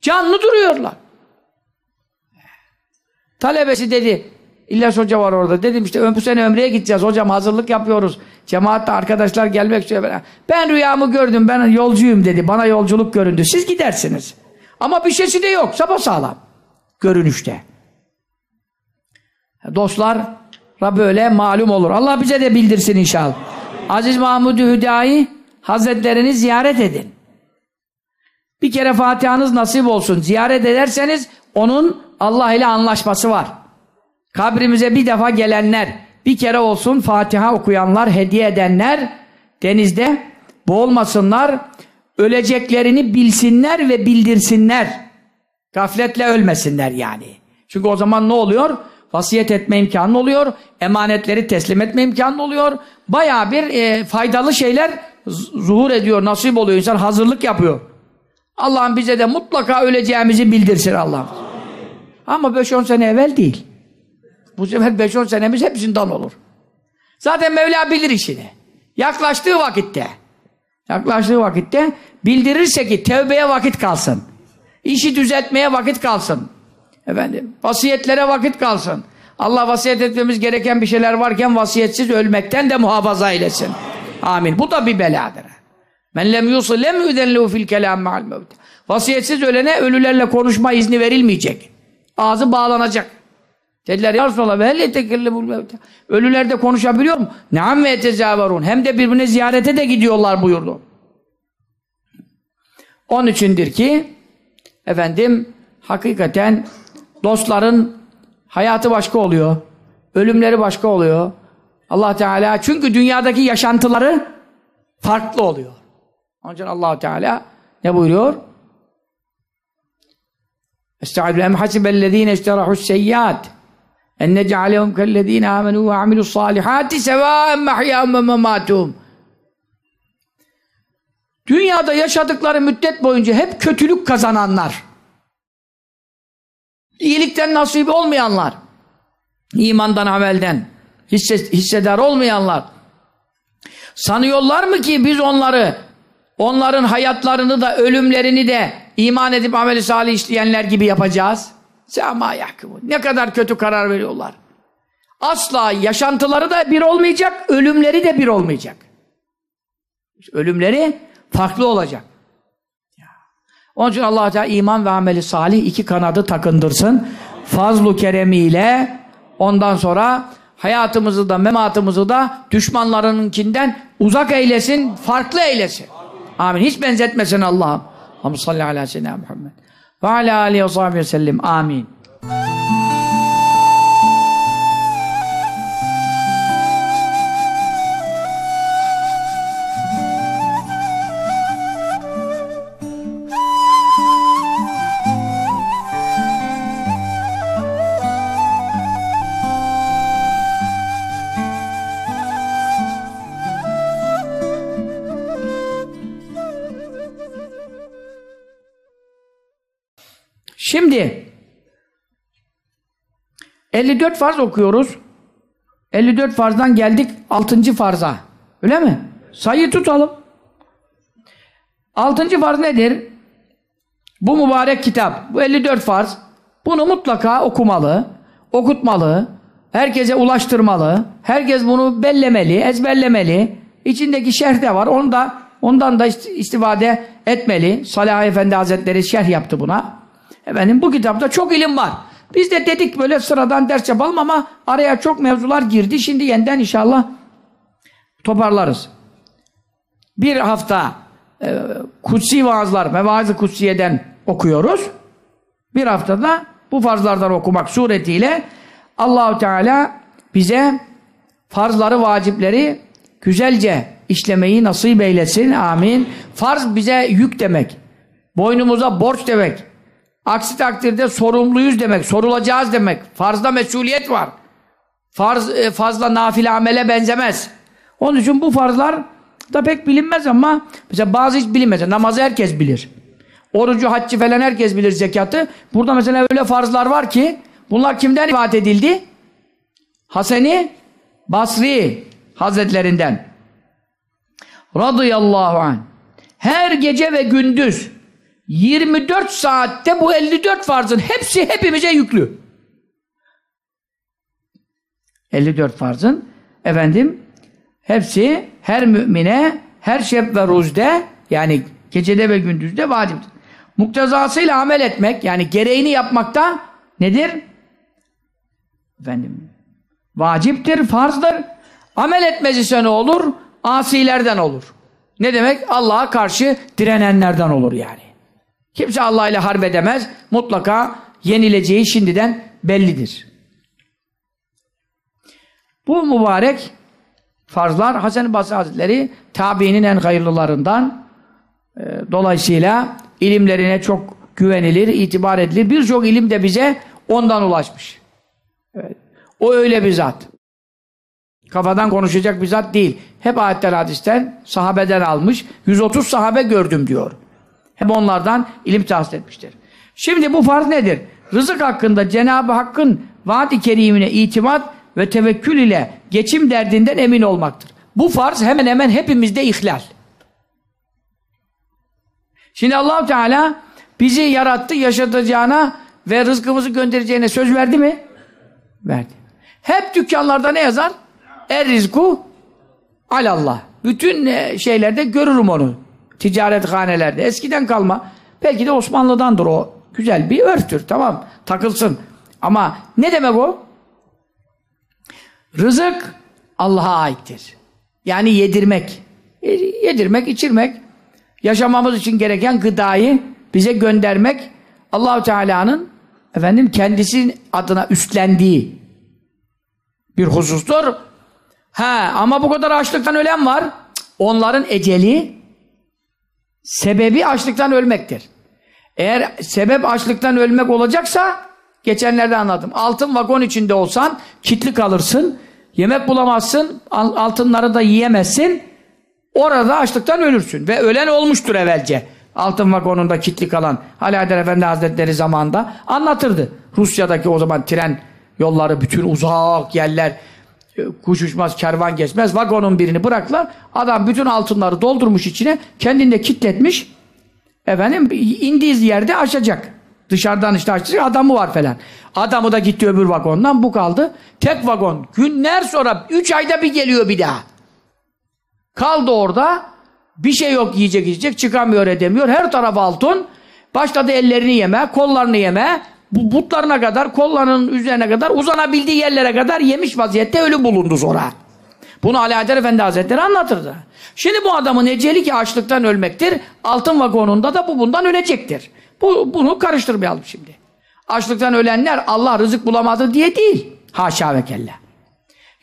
Canlı duruyorlar. Talebesi dedi. İlyas Hoca var orada. Dedim işte bu sene ömreye gideceğiz. Hocam hazırlık yapıyoruz. Cemaatte arkadaşlar gelmek istiyor. Ben rüyamı gördüm. Ben yolcuyum dedi. Bana yolculuk göründü. Siz gidersiniz. Ama bir şeysi de yok. Sapasağlam. Görünüşte. Dostlar böyle malum olur. Allah bize de bildirsin inşallah. Aziz Mahmud Hüdayi Hazretlerini ziyaret edin. Bir kere Fatiha'nız nasip olsun. Ziyaret ederseniz onun Allah ile anlaşması var. Kabrimize bir defa gelenler, bir kere olsun Fatiha okuyanlar, hediye edenler denizde boğulmasınlar, öleceklerini bilsinler ve bildirsinler. Gafletle ölmesinler yani. Çünkü o zaman ne oluyor? Vasiyet etme imkanı oluyor, emanetleri teslim etme imkanı oluyor. Baya bir e, faydalı şeyler zuhur ediyor, nasip oluyor. İnsan hazırlık yapıyor. Allah'ım bize de mutlaka öleceğimizi bildirsin Allah'ım. Ama 5-10 sene evvel değil. Bu sefer 5-10 senemiz hep zindan olur. Zaten Mevla bilir işini. Yaklaştığı vakitte yaklaştığı vakitte bildirirse ki tevbeye vakit kalsın. İşi düzeltmeye vakit kalsın. Efendim, vasiyetlere vakit kalsın. Allah vasiyet etmemiz gereken bir şeyler varken vasiyetsiz ölmekten de muhafaza eylesin. Amin. Bu da bir beladır. Men lem yusil lem yüdenlehu fil kelam ma'al mevt. Vasiyetsiz ölene ölülerle konuşma izni verilmeyecek. Ağzı bağlanacak. Dediler ya Resulallah ve helle tekellemul mevte. Ölüler de konuşabiliyor mu? Neam ve etezavarun. Hem de birbirine ziyarete de gidiyorlar buyurdu. Onun içindir ki efendim hakikaten dostların hayatı başka oluyor. Ölümleri başka oluyor. Allah Teala çünkü dünyadaki yaşantıları farklı oluyor. Onun için Allah Teala ne buyuruyor? Estaizu billahi hasibellezine işterahu's seyyiat en nec'alehum kellezine amenu ve amilus salihati sevaen mahyahum ve mematuhum. Dünyada yaşadıkları müddet boyunca hep kötülük kazananlar. İyilikten nasibi olmayanlar. imandan, amelden hisse, hissedar olmayanlar. Sanıyorlar mı ki biz onları onların hayatlarını da ölümlerini de iman edip ameli salih işleyenler gibi yapacağız? Sema yahkumun. Ne kadar kötü karar veriyorlar. Asla yaşantıları da bir olmayacak, ölümleri de bir olmayacak. Ölümleri farklı olacak. Onun için allah Teala iman ve ameli salih iki kanadı takındırsın. Fazlu keremiyle ondan sonra hayatımızı da mematımızı da düşmanlarınınkinden uzak eylesin, farklı eylesin. Amin. Hiç benzetmesin Allah'ım. Allah'ım salli ala seyyidina Muhammed. Ve ala aleyhi ve sellem. Amin. Şimdi 54 farz okuyoruz. 54 farzdan geldik 6. farza. Öyle mi? Sayı tutalım. 6. farz nedir? Bu mübarek kitap. Bu 54 farz. Bunu mutlaka okumalı, okutmalı, herkese ulaştırmalı. Herkes bunu bellemeli, ezberlemeli. İçindeki şerh de var. Onu da, ondan da istifade etmeli. Salih Efendi Hazretleri şerh yaptı buna. Efendim bu kitapta çok ilim var. Biz de dedik böyle sıradan ders yapalım ama araya çok mevzular girdi. Şimdi yeniden inşallah toparlarız. Bir hafta e, kutsi vaazlar, mevazı kutsiyeden okuyoruz. Bir haftada bu farzlardan okumak suretiyle Allahu Teala bize farzları, vacipleri güzelce işlemeyi nasip eylesin. Amin. Farz bize yük demek. Boynumuza borç demek. Aksi takdirde sorumluyuz demek, sorulacağız demek. Farzda mesuliyet var. Farz e, fazla nafile amele benzemez. Onun için bu farzlar da pek bilinmez ama mesela bazı hiç bilinmez. Namazı herkes bilir. Orucu, haccı falan herkes bilir zekatı. Burada mesela öyle farzlar var ki bunlar kimden rivayet edildi? Haseni Basri Hazretlerinden. Radıyallahu anh. Her gece ve gündüz 24 saatte bu 54 farzın hepsi hepimize yüklü. 54 farzın efendim hepsi her mümine her şeb ve ruzde yani gecede ve gündüzde vaciptir. Muktezasıyla amel etmek yani gereğini yapmakta nedir? Efendim vaciptir, farzdır. Amel etmez ise ne olur? Asilerden olur. Ne demek? Allah'a karşı direnenlerden olur yani. Kimse Allah ile harp edemez. Mutlaka yenileceği şimdiden bellidir. Bu mübarek farzlar Hasan-ı Basri Hazretleri tabiinin en hayırlılarından e, dolayısıyla ilimlerine çok güvenilir, itibar edilir. Birçok ilim de bize ondan ulaşmış. Evet. O öyle bir zat. Kafadan konuşacak bir zat değil. Hep ayetler hadisten, sahabeden almış. 130 sahabe gördüm diyor. Hep onlardan ilim tahsil etmiştir. Şimdi bu farz nedir? Rızık hakkında Cenab-ı Hakk'ın vaad-i kerimine itimat ve tevekkül ile geçim derdinden emin olmaktır. Bu farz hemen hemen hepimizde ihlal. Şimdi allah Teala bizi yarattı, yaşatacağına ve rızkımızı göndereceğine söz verdi mi? Verdi. Hep dükkanlarda ne yazar? Er rizku alallah. Bütün e, şeylerde görürüm onu ticarethanelerde eskiden kalma belki de Osmanlı'dandır o güzel bir örftür tamam takılsın ama ne demek o? Rızık Allah'a aittir. Yani yedirmek. Yedirmek, içirmek. yaşamamız için gereken gıdayı bize göndermek Allahu Teala'nın efendim kendisi adına üstlendiği bir husustur. Ha ama bu kadar açlıktan ölen var. Onların eceli sebebi açlıktan ölmektir. Eğer sebep açlıktan ölmek olacaksa geçenlerde anladım. Altın vagon içinde olsan kitli kalırsın. Yemek bulamazsın. Altınları da yiyemezsin. Orada açlıktan ölürsün. Ve ölen olmuştur evvelce. Altın vagonunda kitli kalan Alaeddin Efendi Hazretleri zamanında anlatırdı. Rusya'daki o zaman tren yolları bütün uzak yerler kuş uçmaz, kervan geçmez. Vagonun birini bıraklar. Adam bütün altınları doldurmuş içine. Kendini de kitletmiş. Efendim indiği yerde açacak. Dışarıdan işte açacak. Adamı var falan. Adamı da gitti öbür vagondan. Bu kaldı. Tek vagon. Günler sonra üç ayda bir geliyor bir daha. Kaldı orada. Bir şey yok yiyecek yiyecek. Çıkamıyor edemiyor. Her taraf altın. Başladı ellerini yeme, kollarını yeme. Bu butlarına kadar, kollarının üzerine kadar, uzanabildiği yerlere kadar yemiş vaziyette ölü bulundu sonra. Bunu Ali Haydar Efendi Hazretleri anlatırdı. Şimdi bu adamın eceli ki açlıktan ölmektir. Altın vagonunda da bu bundan ölecektir. Bu, bunu karıştırmayalım şimdi. Açlıktan ölenler Allah rızık bulamadı diye değil. Haşa ve kella.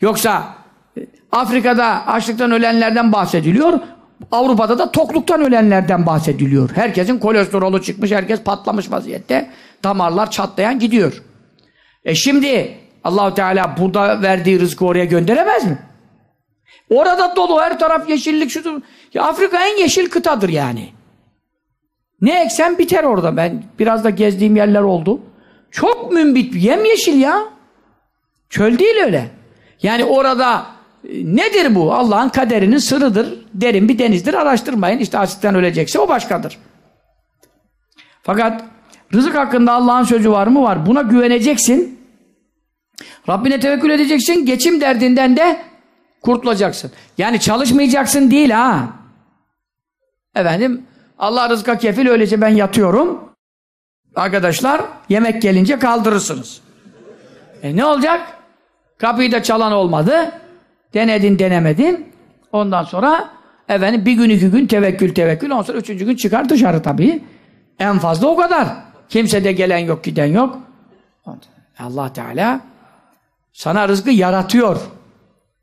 Yoksa e, Afrika'da açlıktan ölenlerden bahsediliyor. Avrupa'da da tokluktan ölenlerden bahsediliyor. Herkesin kolesterolü çıkmış, herkes patlamış vaziyette. Damarlar çatlayan gidiyor. E şimdi Allahu Teala burada verdiği rızkı oraya gönderemez mi? Orada dolu her taraf yeşillik şudur. Ya Afrika en yeşil kıtadır yani. Ne eksen biter orada. Ben biraz da gezdiğim yerler oldu. Çok mümbit, yemyeşil ya. Çöl değil öyle. Yani orada nedir bu? Allah'ın kaderinin sırrıdır. Derin bir denizdir. Araştırmayın. İşte açlıktan ölecekse o başkadır. Fakat rızık hakkında Allah'ın sözü var mı? Var. Buna güveneceksin. Rabbine tevekkül edeceksin. Geçim derdinden de kurtulacaksın. Yani çalışmayacaksın değil ha. Efendim Allah rızka kefil öylece ben yatıyorum. Arkadaşlar yemek gelince kaldırırsınız. E ne olacak? Kapıyı da çalan olmadı. Denedin denemedin. Ondan sonra efendim bir gün iki gün tevekkül tevekkül. Ondan sonra üçüncü gün çıkar dışarı tabii. En fazla o kadar. Kimse de gelen yok giden yok. Allah Teala sana rızkı yaratıyor.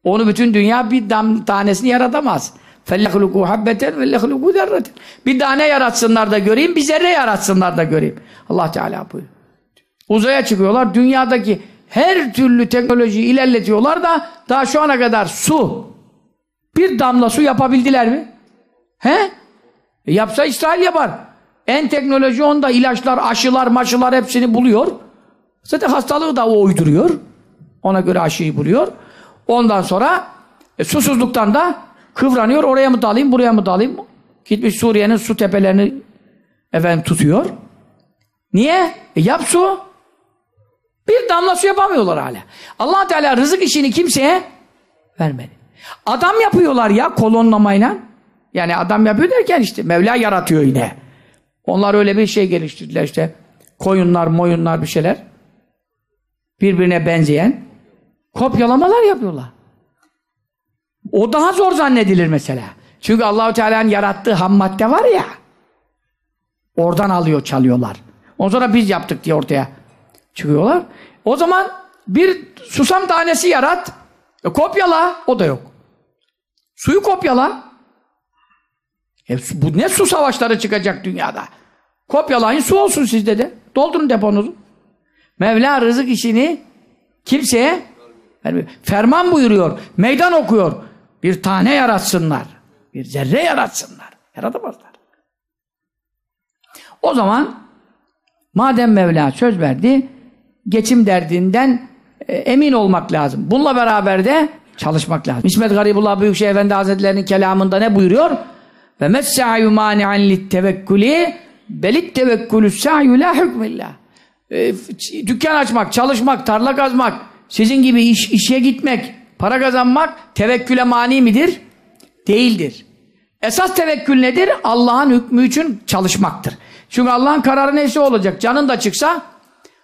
Onu bütün dünya bir dam tanesini yaratamaz. فَلَّخْلُقُوا حَبَّةً وَلَّخْلُقُوا ذَرَّةً Bir tane yaratsınlar da göreyim, bir zerre yaratsınlar da göreyim. Allah Teala buyuruyor. Uzaya çıkıyorlar, dünyadaki her türlü teknolojiyi ilerletiyorlar da daha şu ana kadar su, bir damla su yapabildiler mi? He? E yapsa İsrail yapar. En teknoloji onda ilaçlar, aşılar, maşılar hepsini buluyor. Zaten hastalığı da o uyduruyor. Ona göre aşıyı buluyor. Ondan sonra e, susuzluktan da kıvranıyor. Oraya mı dalayım, buraya mı dalayım? Gitmiş Suriye'nin su tepelerini efendim tutuyor. Niye? E, yap su. Bir damla su yapamıyorlar hala. allah Teala rızık işini kimseye vermedi. Adam yapıyorlar ya kolonlamayla. Yani adam yapıyor derken işte Mevla yaratıyor yine. Onlar öyle bir şey geliştirdiler işte. Koyunlar, moyunlar bir şeyler. Birbirine benzeyen. Kopyalamalar yapıyorlar. O daha zor zannedilir mesela. Çünkü Allahu Teala'nın yarattığı ham madde var ya. Oradan alıyor, çalıyorlar. Ondan sonra biz yaptık diye ortaya çıkıyorlar. O zaman bir susam tanesi yarat. E, kopyala. O da yok. Suyu kopyala. E, bu ne su savaşları çıkacak dünyada? Kopyalayın su olsun sizde de. Doldurun deponuzu. Mevla rızık işini kimseye ferman buyuruyor, meydan okuyor. Bir tane yaratsınlar. Bir zerre yaratsınlar. Yaratamazlar. O zaman madem Mevla söz verdi, geçim derdinden e, emin olmak lazım. Bununla beraber de çalışmak lazım. İsmet Garibullah Büyükşehir Efendi Hazretleri'nin kelamında ne buyuruyor? Ve messa'yu mani'an littevekkuli belit tevekkülü sa'yu la hükmillah. E, dükkan açmak, çalışmak, tarla kazmak, sizin gibi iş, işe gitmek, para kazanmak tevekküle mani midir? Değildir. Esas tevekkül nedir? Allah'ın hükmü için çalışmaktır. Çünkü Allah'ın kararı neyse olacak. Canın da çıksa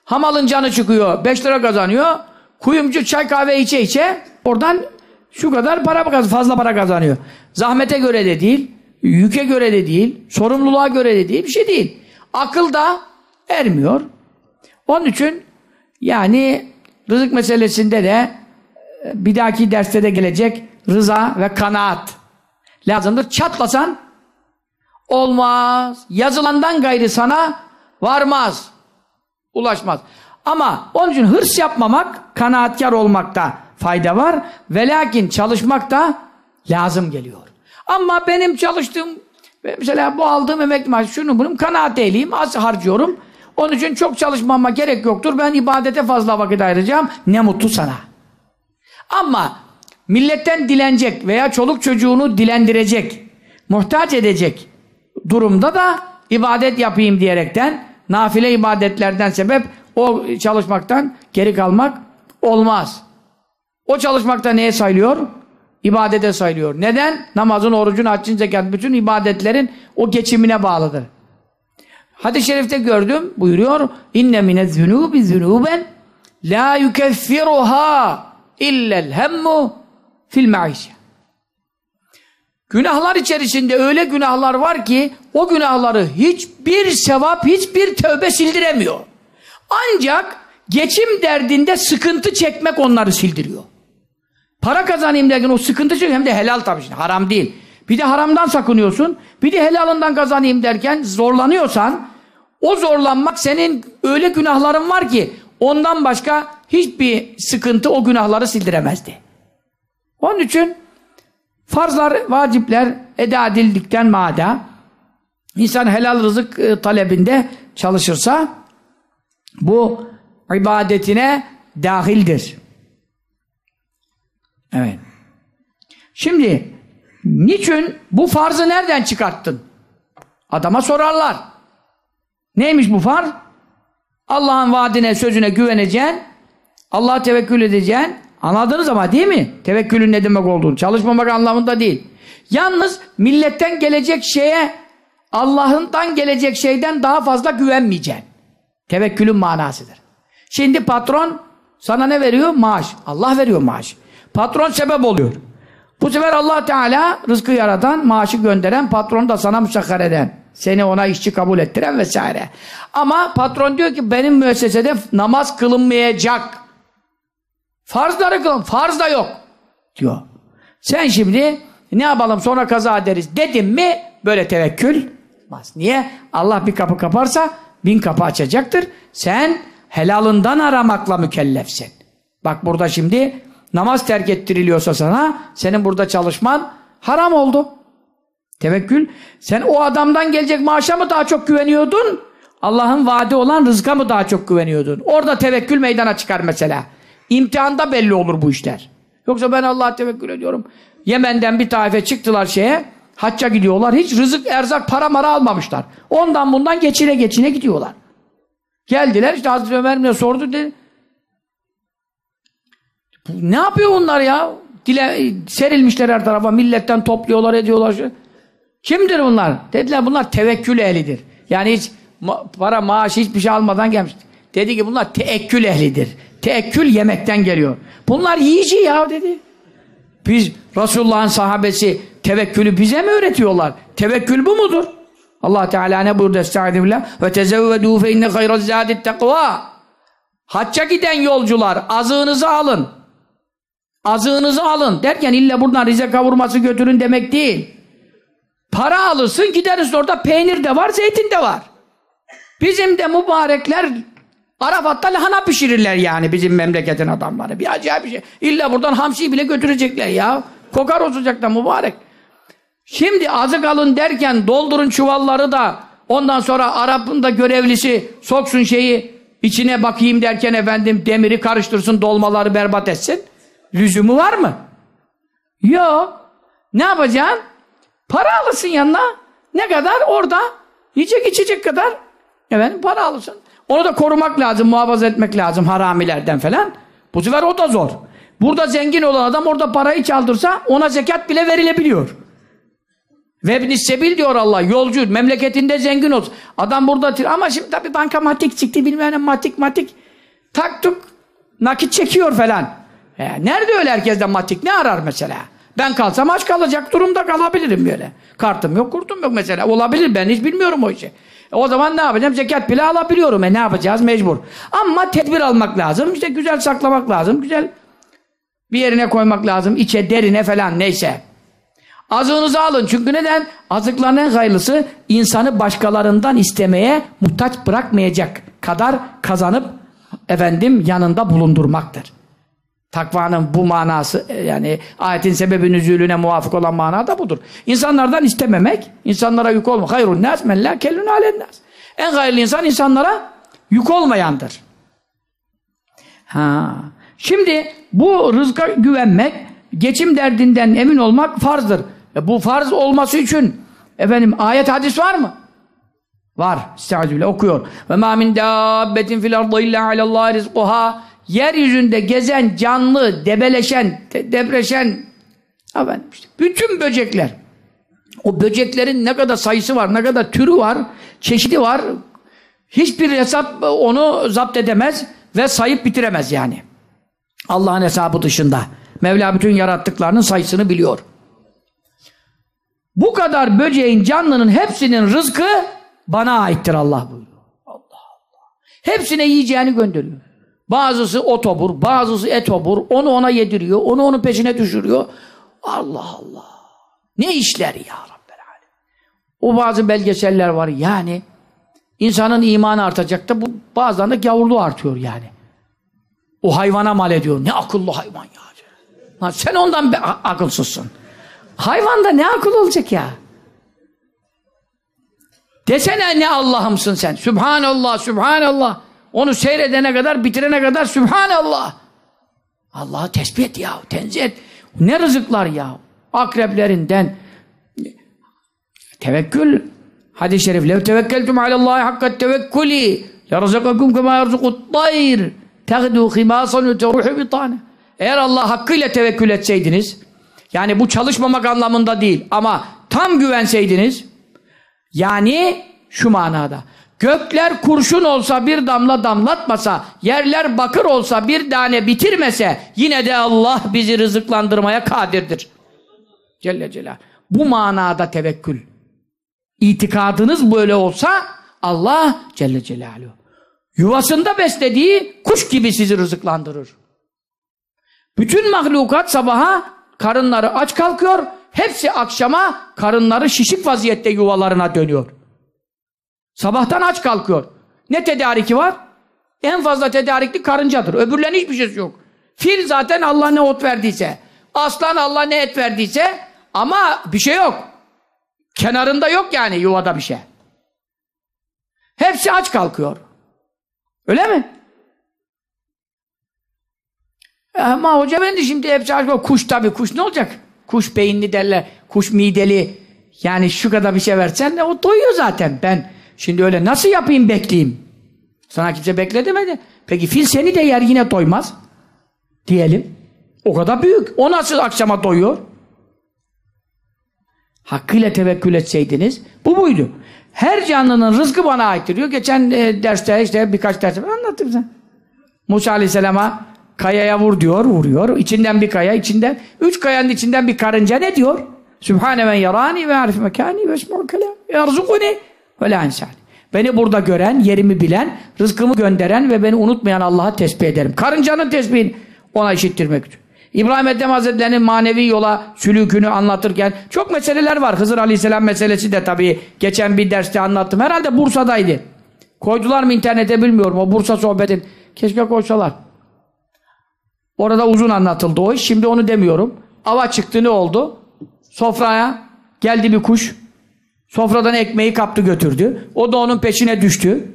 hamalın canı çıkıyor. 5 lira kazanıyor. Kuyumcu çay kahve içe içe oradan şu kadar para kazanıyor. Fazla para kazanıyor. Zahmete göre de değil. yüke göre de değil, sorumluluğa göre de değil, bir şey değil. Akıl da ermiyor. Onun için yani rızık meselesinde de e, bir dahaki derste de gelecek rıza ve kanaat lazımdır. Çatlasan olmaz. Yazılandan gayrı sana varmaz. Ulaşmaz. Ama onun için hırs yapmamak, kanaatkar olmakta fayda var. Ve lakin çalışmak da lazım geliyor. Ama benim çalıştığım, mesela bu aldığım emekli maaşı, şunu bunun kanaat ehliyim, az harcıyorum. Onun için çok çalışmama gerek yoktur. Ben ibadete fazla vakit ayıracağım. Ne mutlu sana. Ama milletten dilenecek veya çoluk çocuğunu dilendirecek, muhtaç edecek durumda da ibadet yapayım diyerekten nafile ibadetlerden sebep o çalışmaktan geri kalmak olmaz. O çalışmakta neye sayılıyor? İbadete sayılıyor. Neden? Namazın, orucun, haccın, zekat, bütün ibadetlerin o geçimine bağlıdır. Hadis-i şerifte gördüm, buyuruyor, inne mine zünubi zünuben la yukeffiruha illel hemmu fil maişe. Günahlar içerisinde öyle günahlar var ki o günahları hiçbir sevap, hiçbir tövbe sildiremiyor. Ancak geçim derdinde sıkıntı çekmek onları sildiriyor. Para kazanayım derken o sıkıntı çekiyor hem de helal tabii şimdi haram değil. Bir de haramdan sakınıyorsun. Bir de helalından kazanayım derken zorlanıyorsan o zorlanmak senin öyle günahların var ki ondan başka hiçbir sıkıntı o günahları sildiremezdi. Onun için farzlar, vacipler eda edildikten mada insan helal rızık e, talebinde çalışırsa bu ibadetine dahildir. Evet. Şimdi niçin bu farzı nereden çıkarttın? Adama sorarlar. Neymiş bu farz? Allah'ın vaadine, sözüne güveneceksin. Allah'a tevekkül edeceksin. Anladınız ama değil mi? Tevekkülün ne demek olduğunu. Çalışmamak anlamında değil. Yalnız milletten gelecek şeye Allah'ından gelecek şeyden daha fazla güvenmeyeceksin. Tevekkülün manasıdır. Şimdi patron sana ne veriyor? Maaş. Allah veriyor maaş. Patron sebep oluyor. Bu sefer Allah Teala rızkı yaratan, maaşı gönderen, patronu da sana müsakkar eden. Seni ona işçi kabul ettiren vesaire. Ama patron diyor ki benim müessesede namaz kılınmayacak. Farzları kılın. Farz da yok. Diyor. Sen şimdi ne yapalım sonra kaza ederiz dedim mi böyle tevekkül olmaz. Niye? Allah bir kapı kaparsa bin kapı açacaktır. Sen helalından aramakla mükellefsin. Bak burada şimdi namaz terk ettiriliyorsa sana senin burada çalışman haram oldu. Tevekkül. Sen o adamdan gelecek maaşa mı daha çok güveniyordun? Allah'ın vaadi olan rızka mı daha çok güveniyordun? Orada tevekkül meydana çıkar mesela. İmtihanda belli olur bu işler. Yoksa ben Allah'a tevekkül ediyorum. Yemen'den bir taife çıktılar şeye. Hacca gidiyorlar. Hiç rızık, erzak, para mara almamışlar. Ondan bundan geçine geçine gidiyorlar. Geldiler işte Hazreti Ömer ne sordu dedi. Ne yapıyor bunlar ya? Dile, serilmişler her tarafa. Milletten topluyorlar ediyorlar. Kimdir bunlar? Dediler bunlar tevekkül ehlidir. Yani hiç ma para, maaş hiçbir şey almadan gelmiş. Dedi ki bunlar teekkül ehlidir. Teekkül yemekten geliyor. Bunlar yiyici ya dedi. Biz Resulullah'ın sahabesi tevekkülü bize mi öğretiyorlar? Tevekkül bu mudur? Allah Teala ne buyurdu? Estaizu billah. Ve tezevvedû fe inne hayraz zâdit tekvâ. Hacca giden yolcular azığınızı alın. Azığınızı alın. Derken illa buradan rize kavurması götürün demek değil. Para alırsın gideriz orada peynir de var, zeytin de var. Bizim de mübarekler Arafat'ta lahana pişirirler yani bizim memleketin adamları. Bir acayip bir şey. İlla buradan hamsi bile götürecekler ya. Kokar olacak da mübarek. Şimdi azık alın derken doldurun çuvalları da ondan sonra Arap'ın da görevlisi soksun şeyi içine bakayım derken efendim demiri karıştırsın dolmaları berbat etsin. Lüzumu var mı? Yok. Ne yapacaksın? Para alırsın yanına. Ne kadar? Orada yiyecek içecek kadar efendim para alırsın. Onu da korumak lazım, muhafaza etmek lazım haramilerden falan. Bu sefer o da zor. Burada zengin olan adam orada parayı çaldırsa ona zekat bile verilebiliyor. Ve sebil diyor Allah, yolcu, memleketinde zengin olsun. Adam burada, ama şimdi tabii bankamatik çıktı, bilmem ne matik matik. Taktuk, nakit çekiyor falan. E, nerede öyle herkesten matik, ne arar mesela? Ben kalsam aç kalacak durumda kalabilirim böyle. Kartım yok, kurtum yok mesela. Olabilir ben hiç bilmiyorum o işi. E o zaman ne yapacağım? Zekat bile alabiliyorum. E ne yapacağız? Mecbur. Ama tedbir almak lazım. İşte güzel saklamak lazım. Güzel bir yerine koymak lazım. İçe, derine falan neyse. Azığınızı alın. Çünkü neden? Azıkların en hayırlısı insanı başkalarından istemeye muhtaç bırakmayacak kadar kazanıp efendim yanında bulundurmaktır. Takvanın bu manası e, yani ayetin sebebi nüzulüne muvafık olan mana da budur. İnsanlardan istememek, insanlara yük olmak. Hayrun nas men la kellun alennas. En hayırlı insan insanlara yük olmayandır. Ha. Şimdi bu rızka güvenmek, geçim derdinden emin olmak farzdır. E bu farz olması için efendim ayet hadis var mı? Var. Estağfirullah okuyor. Ve ma min dabbetin fil ardı illa alallahi rizquha. Yeryüzünde gezen, canlı, debeleşen, de depreşen efendim işte bütün böcekler. O böceklerin ne kadar sayısı var, ne kadar türü var, çeşidi var. Hiçbir hesap onu zapt edemez ve sayıp bitiremez yani. Allah'ın hesabı dışında. Mevla bütün yarattıklarının sayısını biliyor. Bu kadar böceğin, canlının hepsinin rızkı bana aittir Allah buyuruyor. Allah Allah. Hepsine yiyeceğini gönderiyor. Bazısı otobur, bazısı etobur. Onu ona yediriyor, onu onun peşine düşürüyor. Allah Allah. Ne işler ya Rabbel Alem. O bazı belgeseller var yani. insanın imanı artacak da bu bazen de gavurluğu artıyor yani. O hayvana mal ediyor. Ne akıllı hayvan ya. Lan sen ondan be, akılsızsın. Hayvanda ne akıl olacak ya? Desene ne Allah'ımsın sen. Sübhanallah, Sübhanallah. Onu seyredene kadar, bitirene kadar Sübhanallah. Allah'ı tesbih et ya, tenzih et. Ne rızıklar ya. Akreplerinden. Tevekkül. Hadis-i şerif. Lev tevekkeltum alallahi hakkat tevekkuli. Yarzakakum kema yarzukut tayr. Tegdu himasan ve teruhu bitane. Eğer Allah hakkıyla tevekkül etseydiniz, yani bu çalışmamak anlamında değil ama tam güvenseydiniz, yani şu manada, gökler kurşun olsa bir damla damlatmasa, yerler bakır olsa bir tane bitirmese, yine de Allah bizi rızıklandırmaya kadirdir. Celle Celal. Bu manada tevekkül. İtikadınız böyle olsa, Allah Celle Celaluhu. Yuvasında beslediği kuş gibi sizi rızıklandırır. Bütün mahlukat sabaha karınları aç kalkıyor, hepsi akşama karınları şişik vaziyette yuvalarına dönüyor. Sabahtan aç kalkıyor. Ne tedariki var? En fazla tedarikli karıncadır. Öbürlerinin hiçbir şeysi yok. Fil zaten Allah ne ot verdiyse. Aslan Allah ne et verdiyse ama bir şey yok. Kenarında yok yani yuvada bir şey. Hepsi aç kalkıyor. Öyle mi? Ama hoca efendi şimdi hepsi aç kalkıyor. Kuş tabii. Kuş ne olacak? Kuş beyinli derler. Kuş mideli. Yani şu kadar bir şey versen de o doyuyor zaten. Ben şimdi öyle nasıl yapayım bekleyeyim? Sana kimse bekle demedi. Peki fil seni de yer yine doymaz. Diyelim. O kadar büyük. O nasıl akşama doyuyor? Hakkıyla tevekkül etseydiniz bu buydu. Her canlının rızkı bana aittir diyor. Geçen e, derste işte birkaç derste anlattım sen. Musa Aleyhisselam'a kayaya vur diyor, vuruyor. İçinden bir kaya, içinden üç kayanın içinden bir karınca ne diyor? Sübhane men yarani ve arif mekani ve esmu'u kelam yarzukuni ve la insani. Beni burada gören, yerimi bilen, rızkımı gönderen ve beni unutmayan Allah'a tesbih ederim. Karıncanın tesbihini ona işittirmek. İbrahim Ethem Hazretleri'nin manevi yola sülükünü anlatırken çok meseleler var. Hızır Aleyhisselam meselesi de tabii geçen bir derste anlattım. Herhalde Bursa'daydı. Koydular mı internete bilmiyorum. O Bursa sohbetin. Keşke koysalar. Orada uzun anlatıldı o iş. Şimdi onu demiyorum. Ava çıktı ne oldu? Sofraya geldi bir kuş. Sofradan ekmeği kaptı götürdü. O da onun peşine düştü.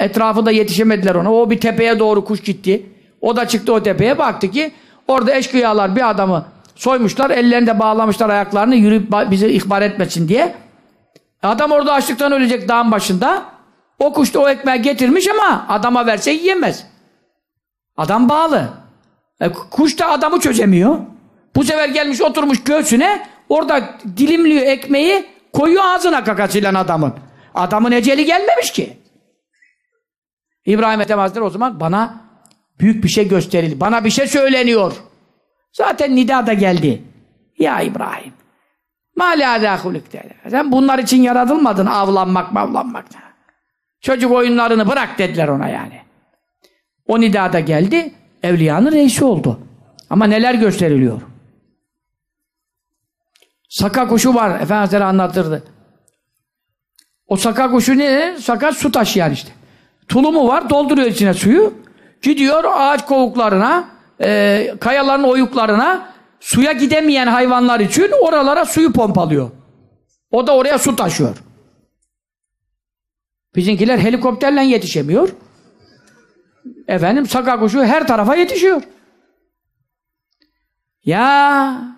Etrafında yetişemediler ona. O bir tepeye doğru kuş gitti. O da çıktı o tepeye baktı ki orada eşkıyalar bir adamı soymuşlar. Ellerinde bağlamışlar ayaklarını yürüyüp bizi ihbar etmesin diye. Adam orada açlıktan ölecek dağın başında. O kuş da o ekmeği getirmiş ama adama verse yiyemez. Adam bağlı. E, kuş da adamı çözemiyor. Bu sefer gelmiş oturmuş göğsüne orada dilimliyor ekmeği koyuyor ağzına kakasıyla adamın. Adamın eceli gelmemiş ki. İbrahim Ethem o zaman bana büyük bir şey gösterildi. Bana bir şey söyleniyor. Zaten nida da geldi. Ya İbrahim. Sen bunlar için yaratılmadın avlanmak mavlanmak. Çocuk oyunlarını bırak dediler ona yani. O nida da geldi. Evliyanın reisi oldu. Ama neler gösteriliyor. Saka kuşu var. Efendimiz anlatırdı. O saka kuşu ne? Saka su taşıyan işte. Tulumu var. Dolduruyor içine suyu. Gidiyor ağaç kovuklarına, e, kayaların oyuklarına suya gidemeyen hayvanlar için oralara suyu pompalıyor. O da oraya su taşıyor. Bizimkiler helikopterle yetişemiyor. Efendim saka kuşu her tarafa yetişiyor. Ya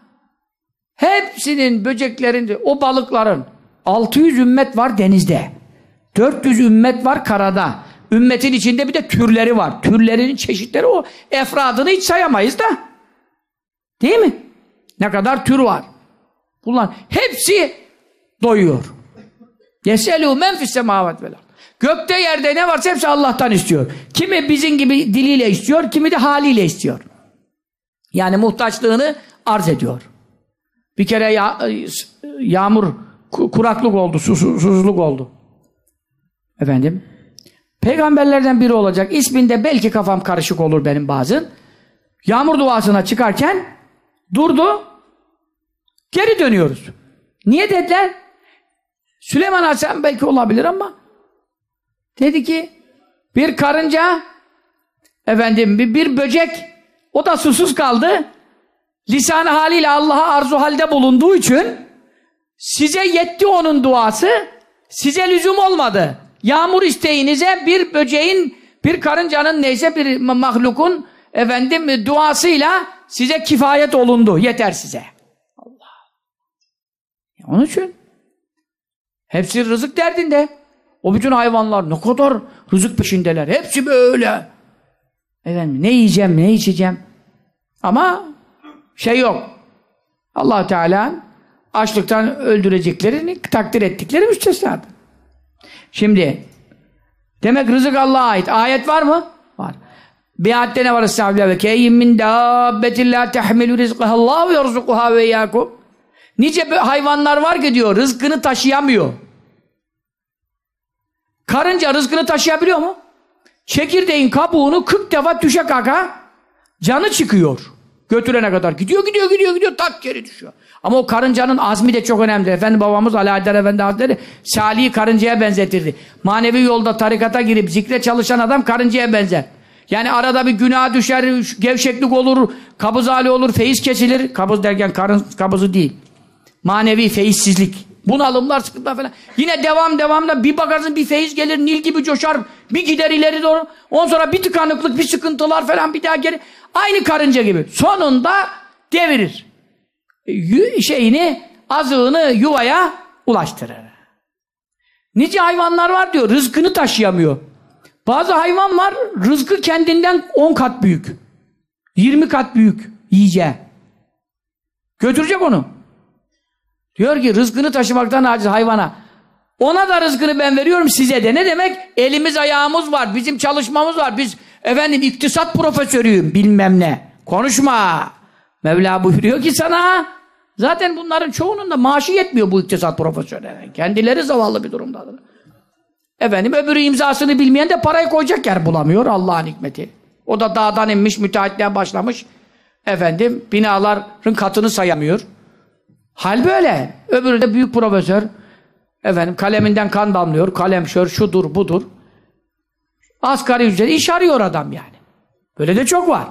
hepsinin böceklerin, o balıkların 600 ümmet var denizde. 400 ümmet var karada. Ümmetin içinde bir de türleri var. Türlerinin çeşitleri o. Efradını hiç sayamayız da. Değil mi? Ne kadar tür var. Bunlar hepsi doyuyor. Yeselû men fis semâvet vel Gökte yerde ne varsa hepsi Allah'tan istiyor. Kimi bizim gibi diliyle istiyor, kimi de haliyle istiyor. Yani muhtaçlığını arz ediyor. Bir kere ya, yağmur, kuraklık oldu, susuzluk oldu. Efendim? Peygamberlerden biri olacak. İsminde belki kafam karışık olur benim bazen. Yağmur duasına çıkarken durdu. Geri dönüyoruz. Niye dediler? Süleyman Aleyhisselam belki olabilir ama dedi ki bir karınca efendim bir, bir böcek o da susuz kaldı. Lisan haliyle Allah'a arzu halde bulunduğu için size yetti onun duası size lüzum olmadı. Yağmur isteğinize bir böceğin, bir karıncanın neyse bir mahlukun efendim duasıyla size kifayet olundu. Yeter size. Allah. Onun için hepsi rızık derdinde. O bütün hayvanlar ne kadar rızık peşindeler. Hepsi böyle. Efendim ne yiyeceğim, ne içeceğim. Ama şey yok. allah Teala açlıktan öldüreceklerini takdir ettikleri müstesnadır. Şimdi demek rızık Allah'a ait. Ayet var mı? Var. Bir ayette ne var? Ve keyyim min dabbetin la tehmilu rizqahallahu yerzukuha ve yakum. Nice hayvanlar var ki diyor rızkını taşıyamıyor. Karınca rızkını taşıyabiliyor mu? Çekirdeğin kabuğunu 40 defa düşe kaka canı çıkıyor. Götürene kadar gidiyor gidiyor gidiyor gidiyor tak geri düşüyor. Ama o karıncanın azmi de çok önemli. Efendi babamız Ali Haydar Efendi Hazretleri Salih'i karıncaya benzetirdi. Manevi yolda tarikata girip zikre çalışan adam karıncaya benzer. Yani arada bir günah düşer, gevşeklik olur, kabız hali olur, feyiz kesilir. Kabız derken karın kabızı değil. Manevi feyizsizlik. Bunalımlar, sıkıntılar falan. Yine devam devamla bir bakarsın bir feyiz gelir, nil gibi coşar, bir gider ileri doğru. Ondan sonra bir tıkanıklık, bir sıkıntılar falan bir daha geri. Aynı karınca gibi. Sonunda devirir şeyini, azığını yuvaya ulaştırır. Nice hayvanlar var diyor, rızkını taşıyamıyor. Bazı hayvan var, rızkı kendinden 10 kat büyük. 20 kat büyük yiyeceği. Götürecek onu. Diyor ki rızkını taşımaktan aciz hayvana. Ona da rızkını ben veriyorum size de. Ne demek? Elimiz ayağımız var, bizim çalışmamız var. Biz efendim iktisat profesörüyüm bilmem ne. Konuşma. Mevla buyuruyor ki sana zaten bunların çoğunun da maaşı yetmiyor bu iktisat profesörlerine. Kendileri zavallı bir durumdadır. Efendim öbürü imzasını bilmeyen de parayı koyacak yer bulamıyor Allah'ın hikmeti. O da dağdan inmiş müteahhitliğe başlamış. Efendim binaların katını sayamıyor. Hal böyle. Öbürü de büyük profesör. Efendim kaleminden kan damlıyor. Kalemşör şudur budur. Asgari ücret iş arıyor adam yani. Böyle de çok var.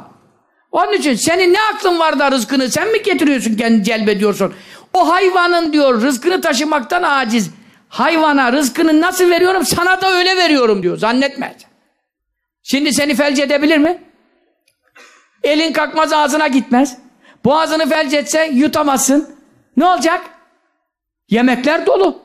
Onun için senin ne aklın var da rızkını sen mi getiriyorsun kendi celbediyorsun? O hayvanın diyor rızkını taşımaktan aciz. Hayvana rızkını nasıl veriyorum sana da öyle veriyorum diyor. Zannetme. Şimdi seni felç edebilir mi? Elin kalkmaz ağzına gitmez. Boğazını felç etse yutamazsın. Ne olacak? Yemekler dolu.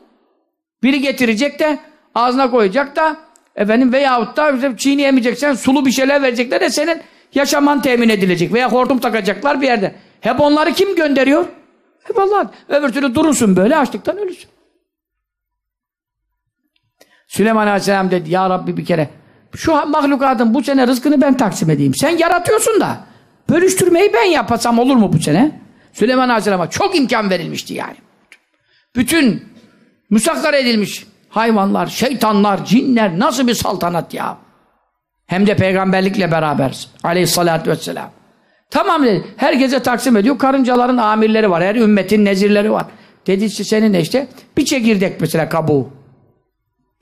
Biri getirecek de ağzına koyacak da efendim veyahut da çiğneyemeyeceksen sulu bir şeyler verecekler de senin yaşaman temin edilecek veya hortum takacaklar bir yerde. Hep onları kim gönderiyor? Hep Allah. Öbür türlü durursun böyle açlıktan ölürsün. Süleyman Aleyhisselam dedi ya Rabbi bir kere şu mahlukatın bu sene rızkını ben taksim edeyim. Sen yaratıyorsun da Bölüştürmeyi ben yapasam olur mu bu sene? Süleyman Aleyhisselam'a çok imkan verilmişti yani. Bütün müsakkar edilmiş hayvanlar, şeytanlar, cinler nasıl bir saltanat ya. Hem de peygamberlikle beraber aleyhissalatü vesselam. Tamam dedi. Herkese taksim ediyor. Karıncaların amirleri var. Her ümmetin nezirleri var. Dedi işte senin ne işte? Bir çekirdek mesela kabuğu.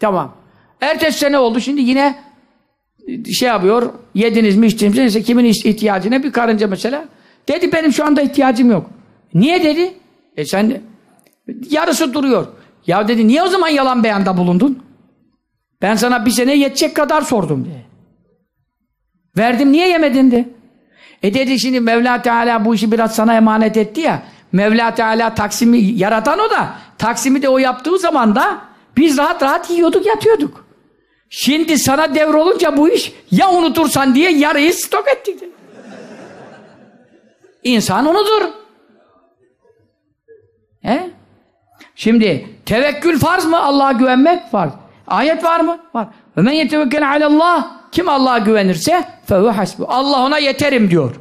Tamam. Ertesi sene oldu. Şimdi yine şey yapıyor. Yediniz mi içtiniz mi? Neyse kimin ihtiyacına bir karınca mesela. Dedi benim şu anda ihtiyacım yok. Niye dedi? E sen yarısı duruyor. Ya dedi niye o zaman yalan beyanda bulundun? Ben sana bir sene yetecek kadar sordum dedi. Verdim niye yemedin de? E dedi şimdi Mevla Teala bu işi biraz sana emanet etti ya. Mevla Teala Taksim'i yaratan o da. Taksim'i de o yaptığı zaman da biz rahat rahat yiyorduk yatıyorduk. Şimdi sana devrolunca bu iş ya unutursan diye yarıyı stok ettik. Dedi. İnsan unutur. He? Şimdi tevekkül farz mı? Allah'a güvenmek farz. Ayet var mı? Var. Ve men yetevekkele alallah kim Allah'a güvenirse fehuve hasbu. Allah ona yeterim diyor.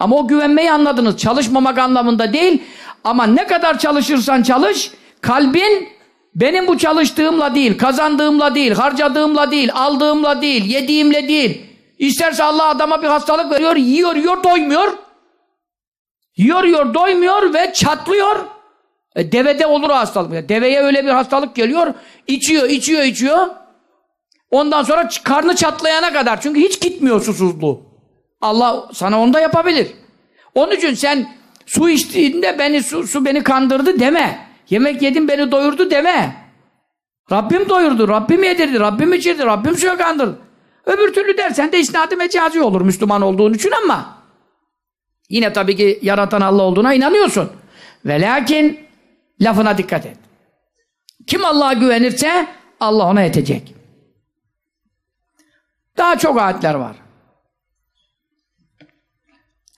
Ama o güvenmeyi anladınız. Çalışmamak anlamında değil. Ama ne kadar çalışırsan çalış, kalbin benim bu çalıştığımla değil, kazandığımla değil, harcadığımla değil, aldığımla değil, yediğimle değil. İsterse Allah adama bir hastalık veriyor, yiyor, yiyor, doymuyor. Yiyor, yiyor, doymuyor ve çatlıyor. E, devede olur o hastalık. Deveye öyle bir hastalık geliyor, içiyor, içiyor, içiyor. Ondan sonra karnı çatlayana kadar. Çünkü hiç gitmiyor susuzluğu. Allah sana onu da yapabilir. Onun için sen su içtiğinde beni su, su beni kandırdı deme. Yemek yedim beni doyurdu deme. Rabbim doyurdu, Rabbim yedirdi, Rabbim içirdi, Rabbim suya kandırdı. Öbür türlü dersen de isnadı mecazi olur Müslüman olduğun için ama yine tabii ki yaratan Allah olduğuna inanıyorsun. Ve lakin lafına dikkat et. Kim Allah'a güvenirse Allah ona yetecek. Daha çok ayetler var.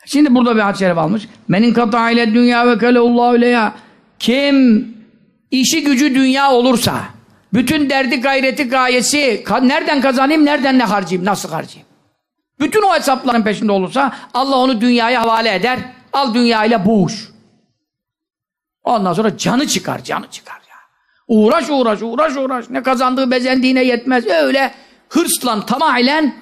Şimdi burada bir hadis-i şerif almış. Menin kata ile dünya ve kaleullahu leya. Kim işi gücü dünya olursa, bütün derdi gayreti gayesi, nereden kazanayım, nereden ne harcayayım, nasıl harcayayım? Bütün o hesapların peşinde olursa Allah onu dünyaya havale eder. Al dünyayla boğuş. Ondan sonra canı çıkar, canı çıkar ya. Uğraş uğraş, uğraş uğraş. Ne kazandığı bezendiğine yetmez. Öyle hırsla, tamamen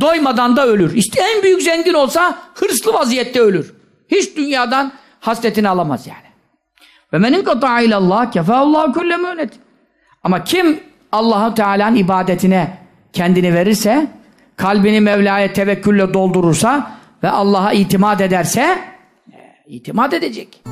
doymadan da ölür. İşte en büyük zengin olsa hırslı vaziyette ölür. Hiç dünyadan hasretini alamaz yani. Ve menin kata'a ilallah kefâullâhu kulle münet. Ama kim Allahu Teala'nın ibadetine kendini verirse, kalbini Mevla'ya tevekkülle doldurursa ve Allah'a itimat ederse, itimat edecek.